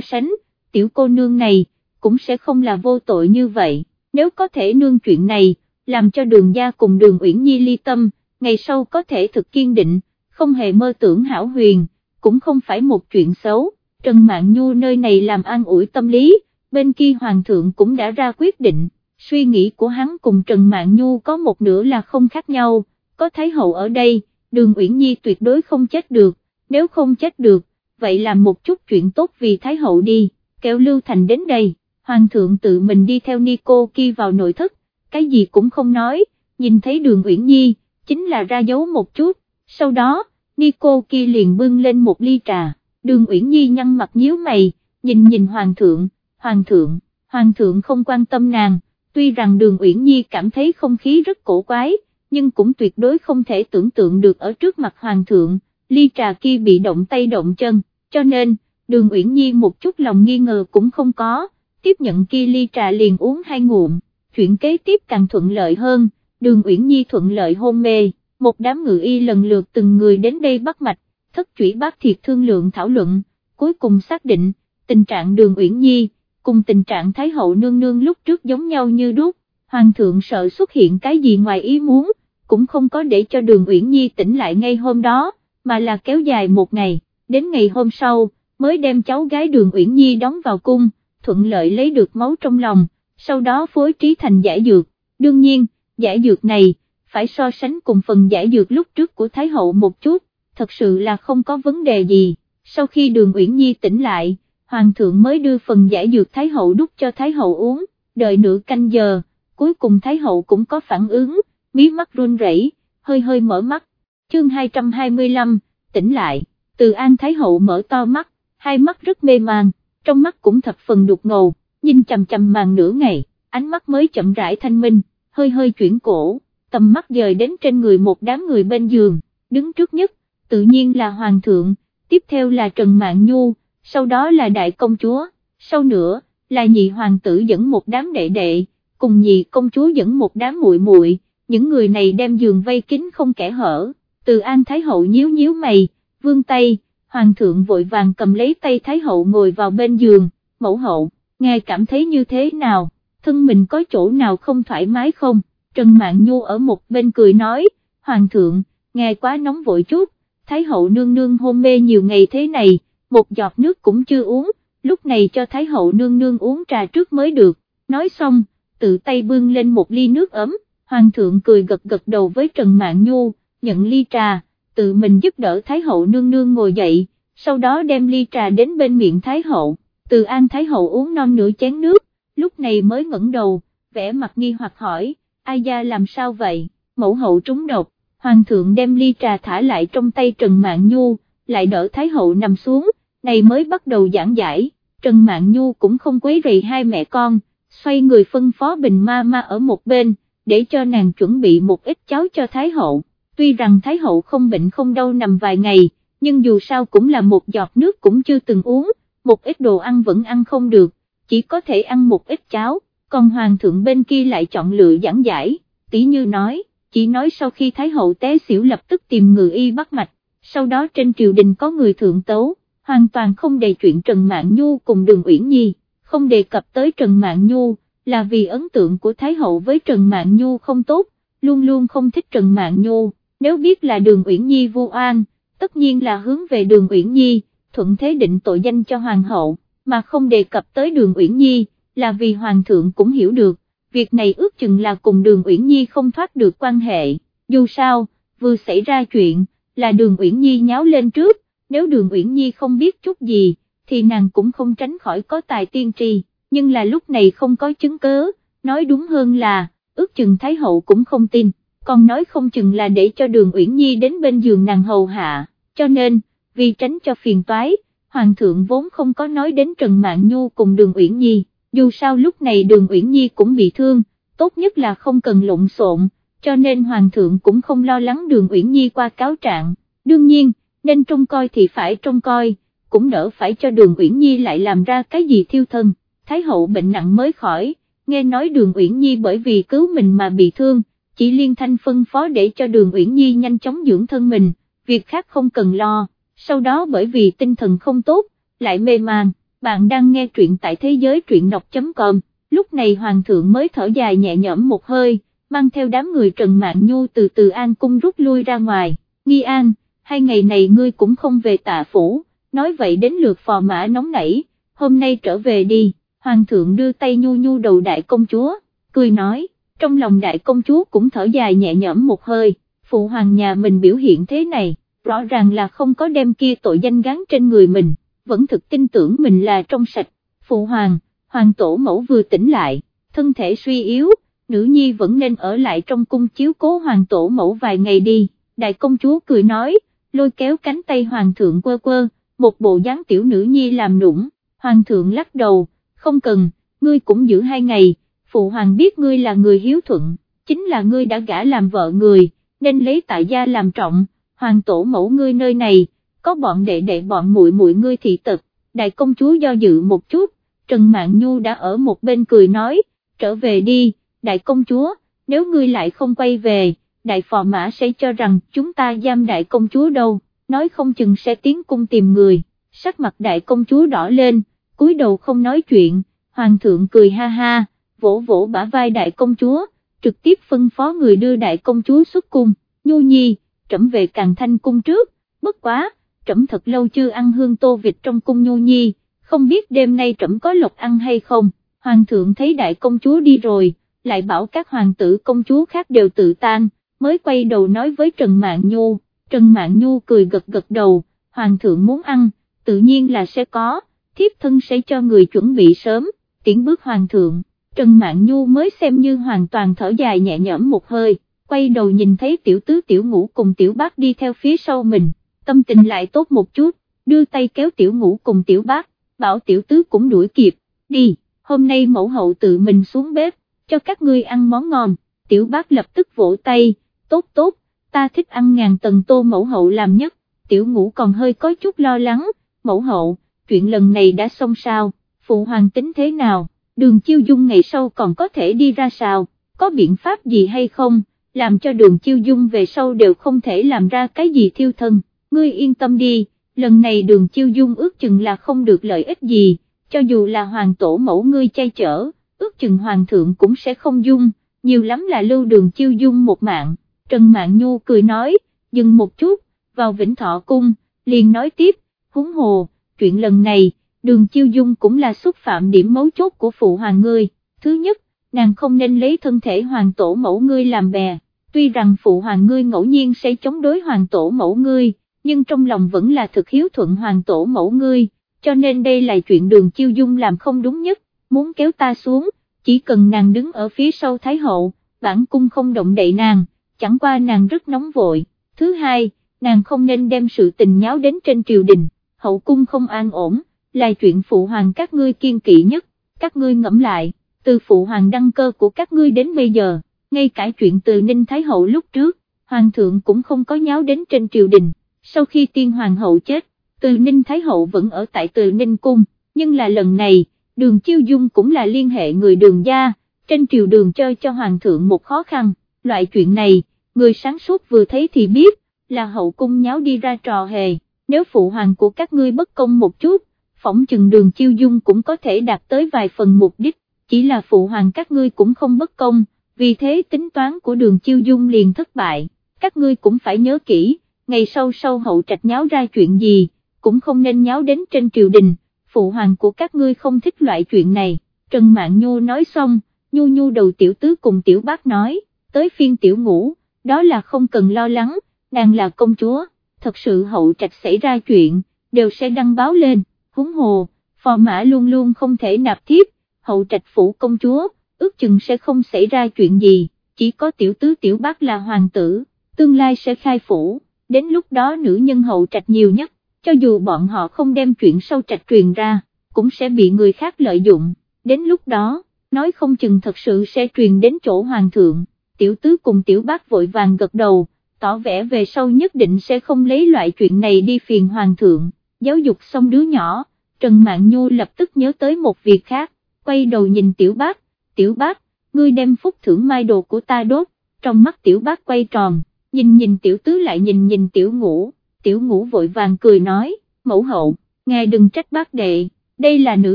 sánh, tiểu cô nương này, cũng sẽ không là vô tội như vậy, nếu có thể nương chuyện này, làm cho đường gia cùng đường Uyển Nhi ly tâm, ngày sau có thể thực kiên định, không hề mơ tưởng hảo huyền, cũng không phải một chuyện xấu, Trần Mạn Nhu nơi này làm an ủi tâm lý, bên kia Hoàng thượng cũng đã ra quyết định, suy nghĩ của hắn cùng Trần Mạn Nhu có một nửa là không khác nhau, có Thái Hậu ở đây, đường Uyển Nhi tuyệt đối không chết được, nếu không chết được, vậy làm một chút chuyện tốt vì Thái Hậu đi, kéo Lưu Thành đến đây, Hoàng thượng tự mình đi theo Nico kia vào nội thất, cái gì cũng không nói, nhìn thấy đường Uyển Nhi, chính là ra dấu một chút, sau đó, Nico kia liền bưng lên một ly trà, đường Uyển Nhi nhăn mặt nhíu mày, nhìn nhìn Hoàng thượng, Hoàng thượng, Hoàng thượng không quan tâm nàng, tuy rằng đường Uyển Nhi cảm thấy không khí rất cổ quái, nhưng cũng tuyệt đối không thể tưởng tượng được ở trước mặt Hoàng thượng, ly trà kia bị động tay động chân, cho nên, đường Uyển Nhi một chút lòng nghi ngờ cũng không có, tiếp nhận kia ly trà liền uống hai ngụm, chuyện kế tiếp càng thuận lợi hơn, đường Uyển Nhi thuận lợi hôn mê, một đám ngự y lần lượt từng người đến đây bắt mạch, thất chủy bác thiệt thương lượng thảo luận, cuối cùng xác định, tình trạng đường Uyển Nhi, cùng tình trạng Thái hậu nương nương lúc trước giống nhau như đúc, Hoàng thượng sợ xuất hiện cái gì ngoài ý muốn, cũng không có để cho đường Uyển Nhi tỉnh lại ngay hôm đó, mà là kéo dài một ngày, đến ngày hôm sau, mới đem cháu gái đường Uyển Nhi đóng vào cung, thuận lợi lấy được máu trong lòng, sau đó phối trí thành giải dược, đương nhiên, giải dược này, phải so sánh cùng phần giải dược lúc trước của Thái Hậu một chút, thật sự là không có vấn đề gì, sau khi đường Uyển Nhi tỉnh lại, Hoàng thượng mới đưa phần giải dược Thái Hậu đút cho Thái Hậu uống, đợi nửa canh giờ, cuối cùng Thái Hậu cũng có phản ứng, mí mắt run rẩy, hơi hơi mở mắt, chương 225, tỉnh lại, từ An Thái Hậu mở to mắt, hai mắt rất mê man, trong mắt cũng thập phần đục ngầu, nhìn chầm chầm màn nửa ngày, ánh mắt mới chậm rãi thanh minh, hơi hơi chuyển cổ, tầm mắt dời đến trên người một đám người bên giường, đứng trước nhất, tự nhiên là Hoàng thượng, tiếp theo là Trần Mạn Nhu, sau đó là Đại Công Chúa, sau nữa, là nhị hoàng tử dẫn một đám đệ đệ, cùng nhị công chúa dẫn một đám muội muội những người này đem giường vây kín không kẻ hở, từ An Thái Hậu nhíu nhíu mày, vương tay, Hoàng thượng vội vàng cầm lấy tay Thái Hậu ngồi vào bên giường, mẫu hậu, nghe cảm thấy như thế nào, thân mình có chỗ nào không thoải mái không, Trần Mạn Nhu ở một bên cười nói, Hoàng thượng, nghe quá nóng vội chút, Thái Hậu nương nương hôn mê nhiều ngày thế này, một giọt nước cũng chưa uống, lúc này cho Thái Hậu nương nương uống trà trước mới được, nói xong, tự tay bưng lên một ly nước ấm, Hoàng thượng cười gật gật đầu với Trần Mạn Nhu, nhận ly trà, tự mình giúp đỡ Thái hậu nương nương ngồi dậy, sau đó đem ly trà đến bên miệng Thái hậu, từ An Thái hậu uống non nửa chén nước, lúc này mới ngẩng đầu, vẻ mặt nghi hoặc hỏi, ai gia làm sao vậy, mẫu hậu trúng độc, Hoàng thượng đem ly trà thả lại trong tay Trần Mạn Nhu, lại đỡ Thái hậu nằm xuống, này mới bắt đầu giảng giải, Trần Mạn Nhu cũng không quấy rầy hai mẹ con, xoay người phân phó Bình Ma Ma ở một bên, để cho nàng chuẩn bị một ít cháo cho Thái Hậu, tuy rằng Thái Hậu không bệnh không đau nằm vài ngày, nhưng dù sao cũng là một giọt nước cũng chưa từng uống, một ít đồ ăn vẫn ăn không được, chỉ có thể ăn một ít cháo, còn Hoàng thượng bên kia lại chọn lựa giảng giải, tỷ như nói, chỉ nói sau khi Thái Hậu té xỉu lập tức tìm người y bắt mạch, sau đó trên triều đình có người thượng tấu, hoàn toàn không đề chuyện Trần Mạn Nhu cùng Đường Uyển Nhi, không đề cập tới Trần Mạn Nhu, là vì ấn tượng của Thái Hậu với Trần Mạn Nhu không tốt, luôn luôn không thích Trần Mạn Nhu, nếu biết là Đường Uyển Nhi vô an, tất nhiên là hướng về Đường Uyển Nhi, thuận thế định tội danh cho Hoàng hậu, mà không đề cập tới Đường Uyển Nhi, là vì Hoàng thượng cũng hiểu được, việc này ước chừng là cùng Đường Uyển Nhi không thoát được quan hệ, dù sao, vừa xảy ra chuyện, là Đường Uyển Nhi nháo lên trước, nếu Đường Uyển Nhi không biết chút gì, thì nàng cũng không tránh khỏi có tài tiên tri nhưng là lúc này không có chứng cớ, nói đúng hơn là, ước chừng Thái Hậu cũng không tin, còn nói không chừng là để cho đường Uyển Nhi đến bên giường nàng hầu hạ, cho nên, vì tránh cho phiền toái, Hoàng thượng vốn không có nói đến Trần mạng Nhu cùng đường Uyển Nhi, dù sao lúc này đường Uyển Nhi cũng bị thương, tốt nhất là không cần lộn xộn, cho nên Hoàng thượng cũng không lo lắng đường Uyển Nhi qua cáo trạng, đương nhiên, nên trông coi thì phải trông coi, cũng đỡ phải cho đường Uyển Nhi lại làm ra cái gì thiêu thân. Thái hậu bệnh nặng mới khỏi, nghe nói đường Uyển Nhi bởi vì cứu mình mà bị thương, chỉ liên thanh phân phó để cho đường Uyển Nhi nhanh chóng dưỡng thân mình, việc khác không cần lo, sau đó bởi vì tinh thần không tốt, lại mê man, bạn đang nghe truyện tại thế giới truyện đọc.com, lúc này Hoàng thượng mới thở dài nhẹ nhõm một hơi, mang theo đám người Trần Mạng Nhu từ từ An cung rút lui ra ngoài, nghi an, hai ngày này ngươi cũng không về tạ phủ, nói vậy đến lượt phò mã nóng nảy, hôm nay trở về đi. Hoàng thượng đưa tay nhu nhu đầu đại công chúa, cười nói, trong lòng đại công chúa cũng thở dài nhẹ nhõm một hơi, phụ hoàng nhà mình biểu hiện thế này, rõ ràng là không có đem kia tội danh gắn trên người mình, vẫn thực tin tưởng mình là trong sạch, phụ hoàng, hoàng tổ mẫu vừa tỉnh lại, thân thể suy yếu, nữ nhi vẫn nên ở lại trong cung chiếu cố hoàng tổ mẫu vài ngày đi, đại công chúa cười nói, lôi kéo cánh tay hoàng thượng quơ quơ, một bộ dáng tiểu nữ nhi làm nũng, hoàng thượng lắc đầu, không cần, ngươi cũng giữ hai ngày, phụ hoàng biết ngươi là người hiếu thuận, chính là ngươi đã gả làm vợ người, nên lấy tại gia làm trọng, hoàng tổ mẫu ngươi nơi này, có bọn đệ đệ bọn muội muội ngươi thị tật, đại công chúa do dự một chút, Trần Mạn Nhu đã ở một bên cười nói, trở về đi, đại công chúa, nếu ngươi lại không quay về, đại phò mã sẽ cho rằng chúng ta giam đại công chúa đâu, nói không chừng sẽ tiến cung tìm người, sắc mặt đại công chúa đỏ lên, cúi đầu không nói chuyện, hoàng thượng cười ha ha, vỗ vỗ bả vai đại công chúa, trực tiếp phân phó người đưa đại công chúa xuất cung, nhu nhi, trẫm về càng thanh cung trước, bất quá, trẫm thật lâu chưa ăn hương tô vịt trong cung nhu nhi, không biết đêm nay trẫm có lộc ăn hay không, hoàng thượng thấy đại công chúa đi rồi, lại bảo các hoàng tử công chúa khác đều tự tan, mới quay đầu nói với Trần mạng Nhu, Trần mạng Nhu cười gật gật đầu, hoàng thượng muốn ăn, tự nhiên là sẽ có thiếp thân sẽ cho người chuẩn bị sớm, tiễn bước hoàng thượng, Trần mạng Nhu mới xem như hoàn toàn thở dài nhẹ nhõm một hơi, quay đầu nhìn thấy tiểu tứ tiểu ngũ cùng tiểu bác đi theo phía sau mình, tâm tình lại tốt một chút, đưa tay kéo tiểu ngũ cùng tiểu bác, bảo tiểu tứ cũng đuổi kịp, đi, hôm nay mẫu hậu tự mình xuống bếp, cho các ngươi ăn món ngon, tiểu bác lập tức vỗ tay, tốt tốt, ta thích ăn ngàn tầng tô mẫu hậu làm nhất, tiểu ngũ còn hơi có chút lo lắng, mẫu hậu, chuyện lần này đã xong sao, phụ hoàng tính thế nào, đường chiêu dung ngày sau còn có thể đi ra sao, có biện pháp gì hay không, làm cho đường chiêu dung về sau đều không thể làm ra cái gì thiêu thân, ngươi yên tâm đi, lần này đường chiêu dung ước chừng là không được lợi ích gì, cho dù là hoàng tổ mẫu ngươi chay chở, ước chừng hoàng thượng cũng sẽ không dung, nhiều lắm là lưu đường chiêu dung một mạng, Trần Mạng Nhu cười nói, dừng một chút, vào Vĩnh Thọ Cung, liền nói tiếp, húng hồ, chuyện lần này, đường chiêu dung cũng là xúc phạm điểm mấu chốt của phụ hoàng ngươi, thứ nhất, nàng không nên lấy thân thể hoàng tổ mẫu ngươi làm bè, tuy rằng phụ hoàng ngươi ngẫu nhiên sẽ chống đối hoàng tổ mẫu ngươi, nhưng trong lòng vẫn là thực hiếu thuận hoàng tổ mẫu ngươi, cho nên đây là chuyện đường chiêu dung làm không đúng nhất, muốn kéo ta xuống, chỉ cần nàng đứng ở phía sau Thái Hậu, bản cung không động đậy nàng, chẳng qua nàng rất nóng vội, thứ hai, nàng không nên đem sự tình nháo đến trên triều đình hậu cung không an ổn, là chuyện phụ hoàng các ngươi kiên kỵ nhất, các ngươi ngẫm lại, từ phụ hoàng đăng cơ của các ngươi đến bây giờ, ngay cả chuyện từ Ninh Thái Hậu lúc trước, hoàng thượng cũng không có nháo đến trên triều đình, sau khi tiên hoàng hậu chết, từ Ninh Thái Hậu vẫn ở tại từ Ninh Cung, nhưng là lần này, đường chiêu dung cũng là liên hệ người đường gia, trên triều đường chơi cho hoàng thượng một khó khăn, loại chuyện này, người sáng suốt vừa thấy thì biết, là hậu cung nháo đi ra trò hề, nếu phụ hoàng của các ngươi bất công một chút, phỏng chừng đường chiêu dung cũng có thể đạt tới vài phần mục đích, chỉ là phụ hoàng các ngươi cũng không bất công, vì thế tính toán của đường chiêu dung liền thất bại, các ngươi cũng phải nhớ kỹ, ngày sau sau hậu trạch nháo ra chuyện gì, cũng không nên nháo đến trên triều đình, phụ hoàng của các ngươi không thích loại chuyện này, Trần Mạn Nhu nói xong, Nhu Nhu đầu tiểu tứ cùng tiểu bác nói, tới phiên tiểu ngủ, đó là không cần lo lắng, nàng là công chúa, thật sự hậu trạch xảy ra chuyện, đều sẽ đăng báo lên, húng hồ, phò mã luôn luôn không thể nạp thiếp, hậu trạch phủ công chúa, ước chừng sẽ không xảy ra chuyện gì, chỉ có tiểu tứ tiểu bác là hoàng tử, tương lai sẽ khai phủ, đến lúc đó nữ nhân hậu trạch nhiều nhất, cho dù bọn họ không đem chuyện sâu trạch truyền ra, cũng sẽ bị người khác lợi dụng, đến lúc đó, nói không chừng thật sự sẽ truyền đến chỗ hoàng thượng, tiểu tứ cùng tiểu bác vội vàng gật đầu, tỏ vẻ về sau nhất định sẽ không lấy loại chuyện này đi phiền hoàng thượng, giáo dục xong đứa nhỏ, Trần mạng Nhu lập tức nhớ tới một việc khác, quay đầu nhìn tiểu bác, tiểu bác, ngươi đem phúc thưởng mai đồ của ta đốt, trong mắt tiểu bác quay tròn, nhìn nhìn tiểu tứ lại nhìn nhìn tiểu ngũ, tiểu ngũ vội vàng cười nói, mẫu hậu, ngài đừng trách bác đệ, đây là nữ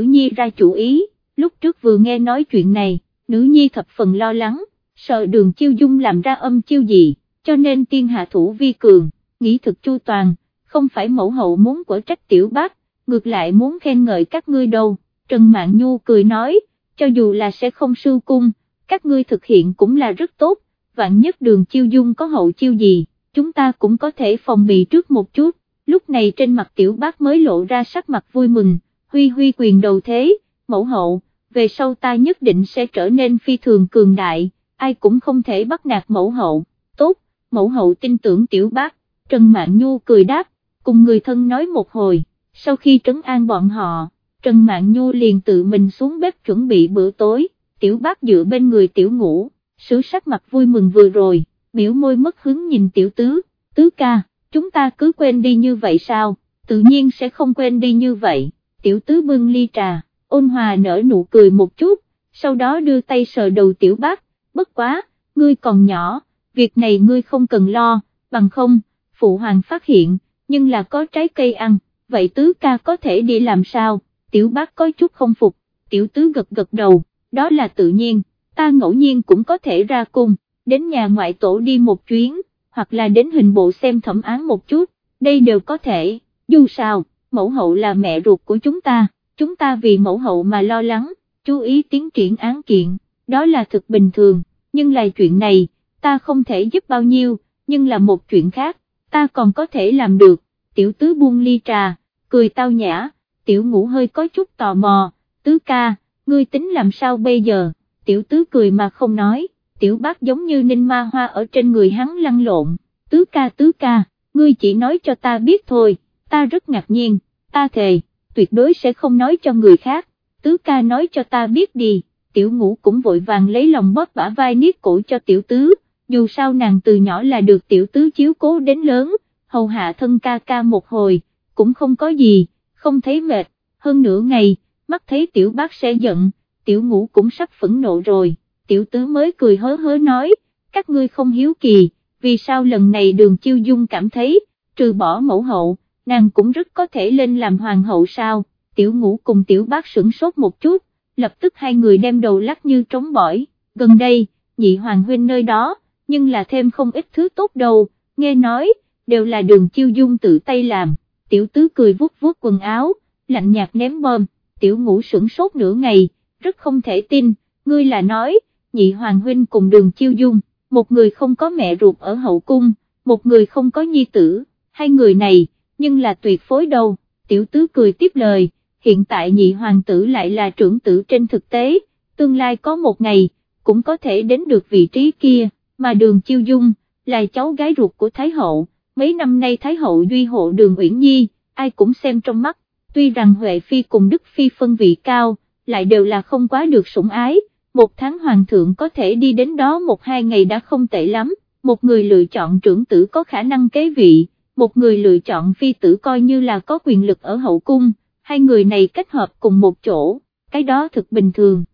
nhi ra chủ ý, lúc trước vừa nghe nói chuyện này, nữ nhi thập phần lo lắng, sợ đường chiêu dung làm ra âm chiêu gì, cho nên tiên hạ thủ vi cường, nghĩ thực chu toàn, không phải mẫu hậu muốn của trách tiểu bác, ngược lại muốn khen ngợi các ngươi đâu, Trần mạng Nhu cười nói, cho dù là sẽ không sư cung, các ngươi thực hiện cũng là rất tốt, vạn nhất đường chiêu dung có hậu chiêu gì, chúng ta cũng có thể phòng bị trước một chút, lúc này trên mặt tiểu bác mới lộ ra sắc mặt vui mừng, huy huy quyền đầu thế, mẫu hậu, về sau ta nhất định sẽ trở nên phi thường cường đại, ai cũng không thể bắt nạt mẫu hậu, tốt, mẫu hậu tin tưởng tiểu bác, Trần Mạn Nhu cười đáp, cùng người thân nói một hồi, sau khi trấn an bọn họ, Trần Mạn Nhu liền tự mình xuống bếp chuẩn bị bữa tối, tiểu bác dựa bên người tiểu ngủ, sử sắc mặt vui mừng vừa rồi, biểu môi mất hứng nhìn tiểu tứ, tứ ca, chúng ta cứ quên đi như vậy sao, tự nhiên sẽ không quên đi như vậy, tiểu tứ bưng ly trà, ôn hòa nở nụ cười một chút, sau đó đưa tay sờ đầu tiểu bác, bất quá, ngươi còn nhỏ, việc này ngươi không cần lo, bằng không, phụ hoàng phát hiện, nhưng là có trái cây ăn, vậy tứ ca có thể đi làm sao, tiểu bác có chút không phục, tiểu tứ gật gật đầu, đó là tự nhiên, ta ngẫu nhiên cũng có thể ra cung, đến nhà ngoại tổ đi một chuyến, hoặc là đến hình bộ xem thẩm án một chút, đây đều có thể, dù sao, mẫu hậu là mẹ ruột của chúng ta, chúng ta vì mẫu hậu mà lo lắng, chú ý tiến triển án kiện, đó là thực bình thường, nhưng là chuyện này, ta không thể giúp bao nhiêu, nhưng là một chuyện khác, ta còn có thể làm được, tiểu tứ buông ly trà, cười tao nhã, tiểu ngũ hơi có chút tò mò, tứ ca, ngươi tính làm sao bây giờ, tiểu tứ cười mà không nói, tiểu bác giống như ninh ma hoa ở trên người hắn lăn lộn, tứ ca tứ ca, ngươi chỉ nói cho ta biết thôi, ta rất ngạc nhiên, ta thề, tuyệt đối sẽ không nói cho người khác, tứ ca nói cho ta biết đi, tiểu ngũ cũng vội vàng lấy lòng bóp bả vai niết cổ cho tiểu tứ, dù sao nàng từ nhỏ là được tiểu tứ chiếu cố đến lớn, hầu hạ thân ca ca một hồi, cũng không có gì, không thấy mệt, hơn nửa ngày, mắt thấy tiểu bác sẽ giận, tiểu ngũ cũng sắp phẫn nộ rồi, tiểu tứ mới cười hớ hớ nói, các ngươi không hiếu kỳ, vì sao lần này đường chiêu dung cảm thấy, trừ bỏ mẫu hậu, nàng cũng rất có thể lên làm hoàng hậu sao, tiểu ngũ cùng tiểu bác sửng sốt một chút, lập tức hai người đem đầu lắc như trống bỏi, gần đây, nhị hoàng huynh nơi đó, nhưng là thêm không ít thứ tốt đâu, nghe nói, đều là đường chiêu dung tự tay làm, tiểu tứ cười vuốt vuốt quần áo, lạnh nhạt ném bom, tiểu ngũ sửng sốt nửa ngày, rất không thể tin, ngươi là nói, nhị hoàng huynh cùng đường chiêu dung, một người không có mẹ ruột ở hậu cung, một người không có nhi tử, hai người này, nhưng là tuyệt phối đâu, tiểu tứ cười tiếp lời, hiện tại nhị hoàng tử lại là trưởng tử trên thực tế, tương lai có một ngày, cũng có thể đến được vị trí kia, mà đường chiêu dung, là cháu gái ruột của Thái Hậu, mấy năm nay Thái Hậu duy hộ đường Uyển Nhi, ai cũng xem trong mắt, tuy rằng Huệ Phi cùng Đức Phi phân vị cao, lại đều là không quá được sủng ái, một tháng hoàng thượng có thể đi đến đó một hai ngày đã không tệ lắm, một người lựa chọn trưởng tử có khả năng kế vị, một người lựa chọn phi tử coi như là có quyền lực ở hậu cung, hai người này kết hợp cùng một chỗ, cái đó thực bình thường.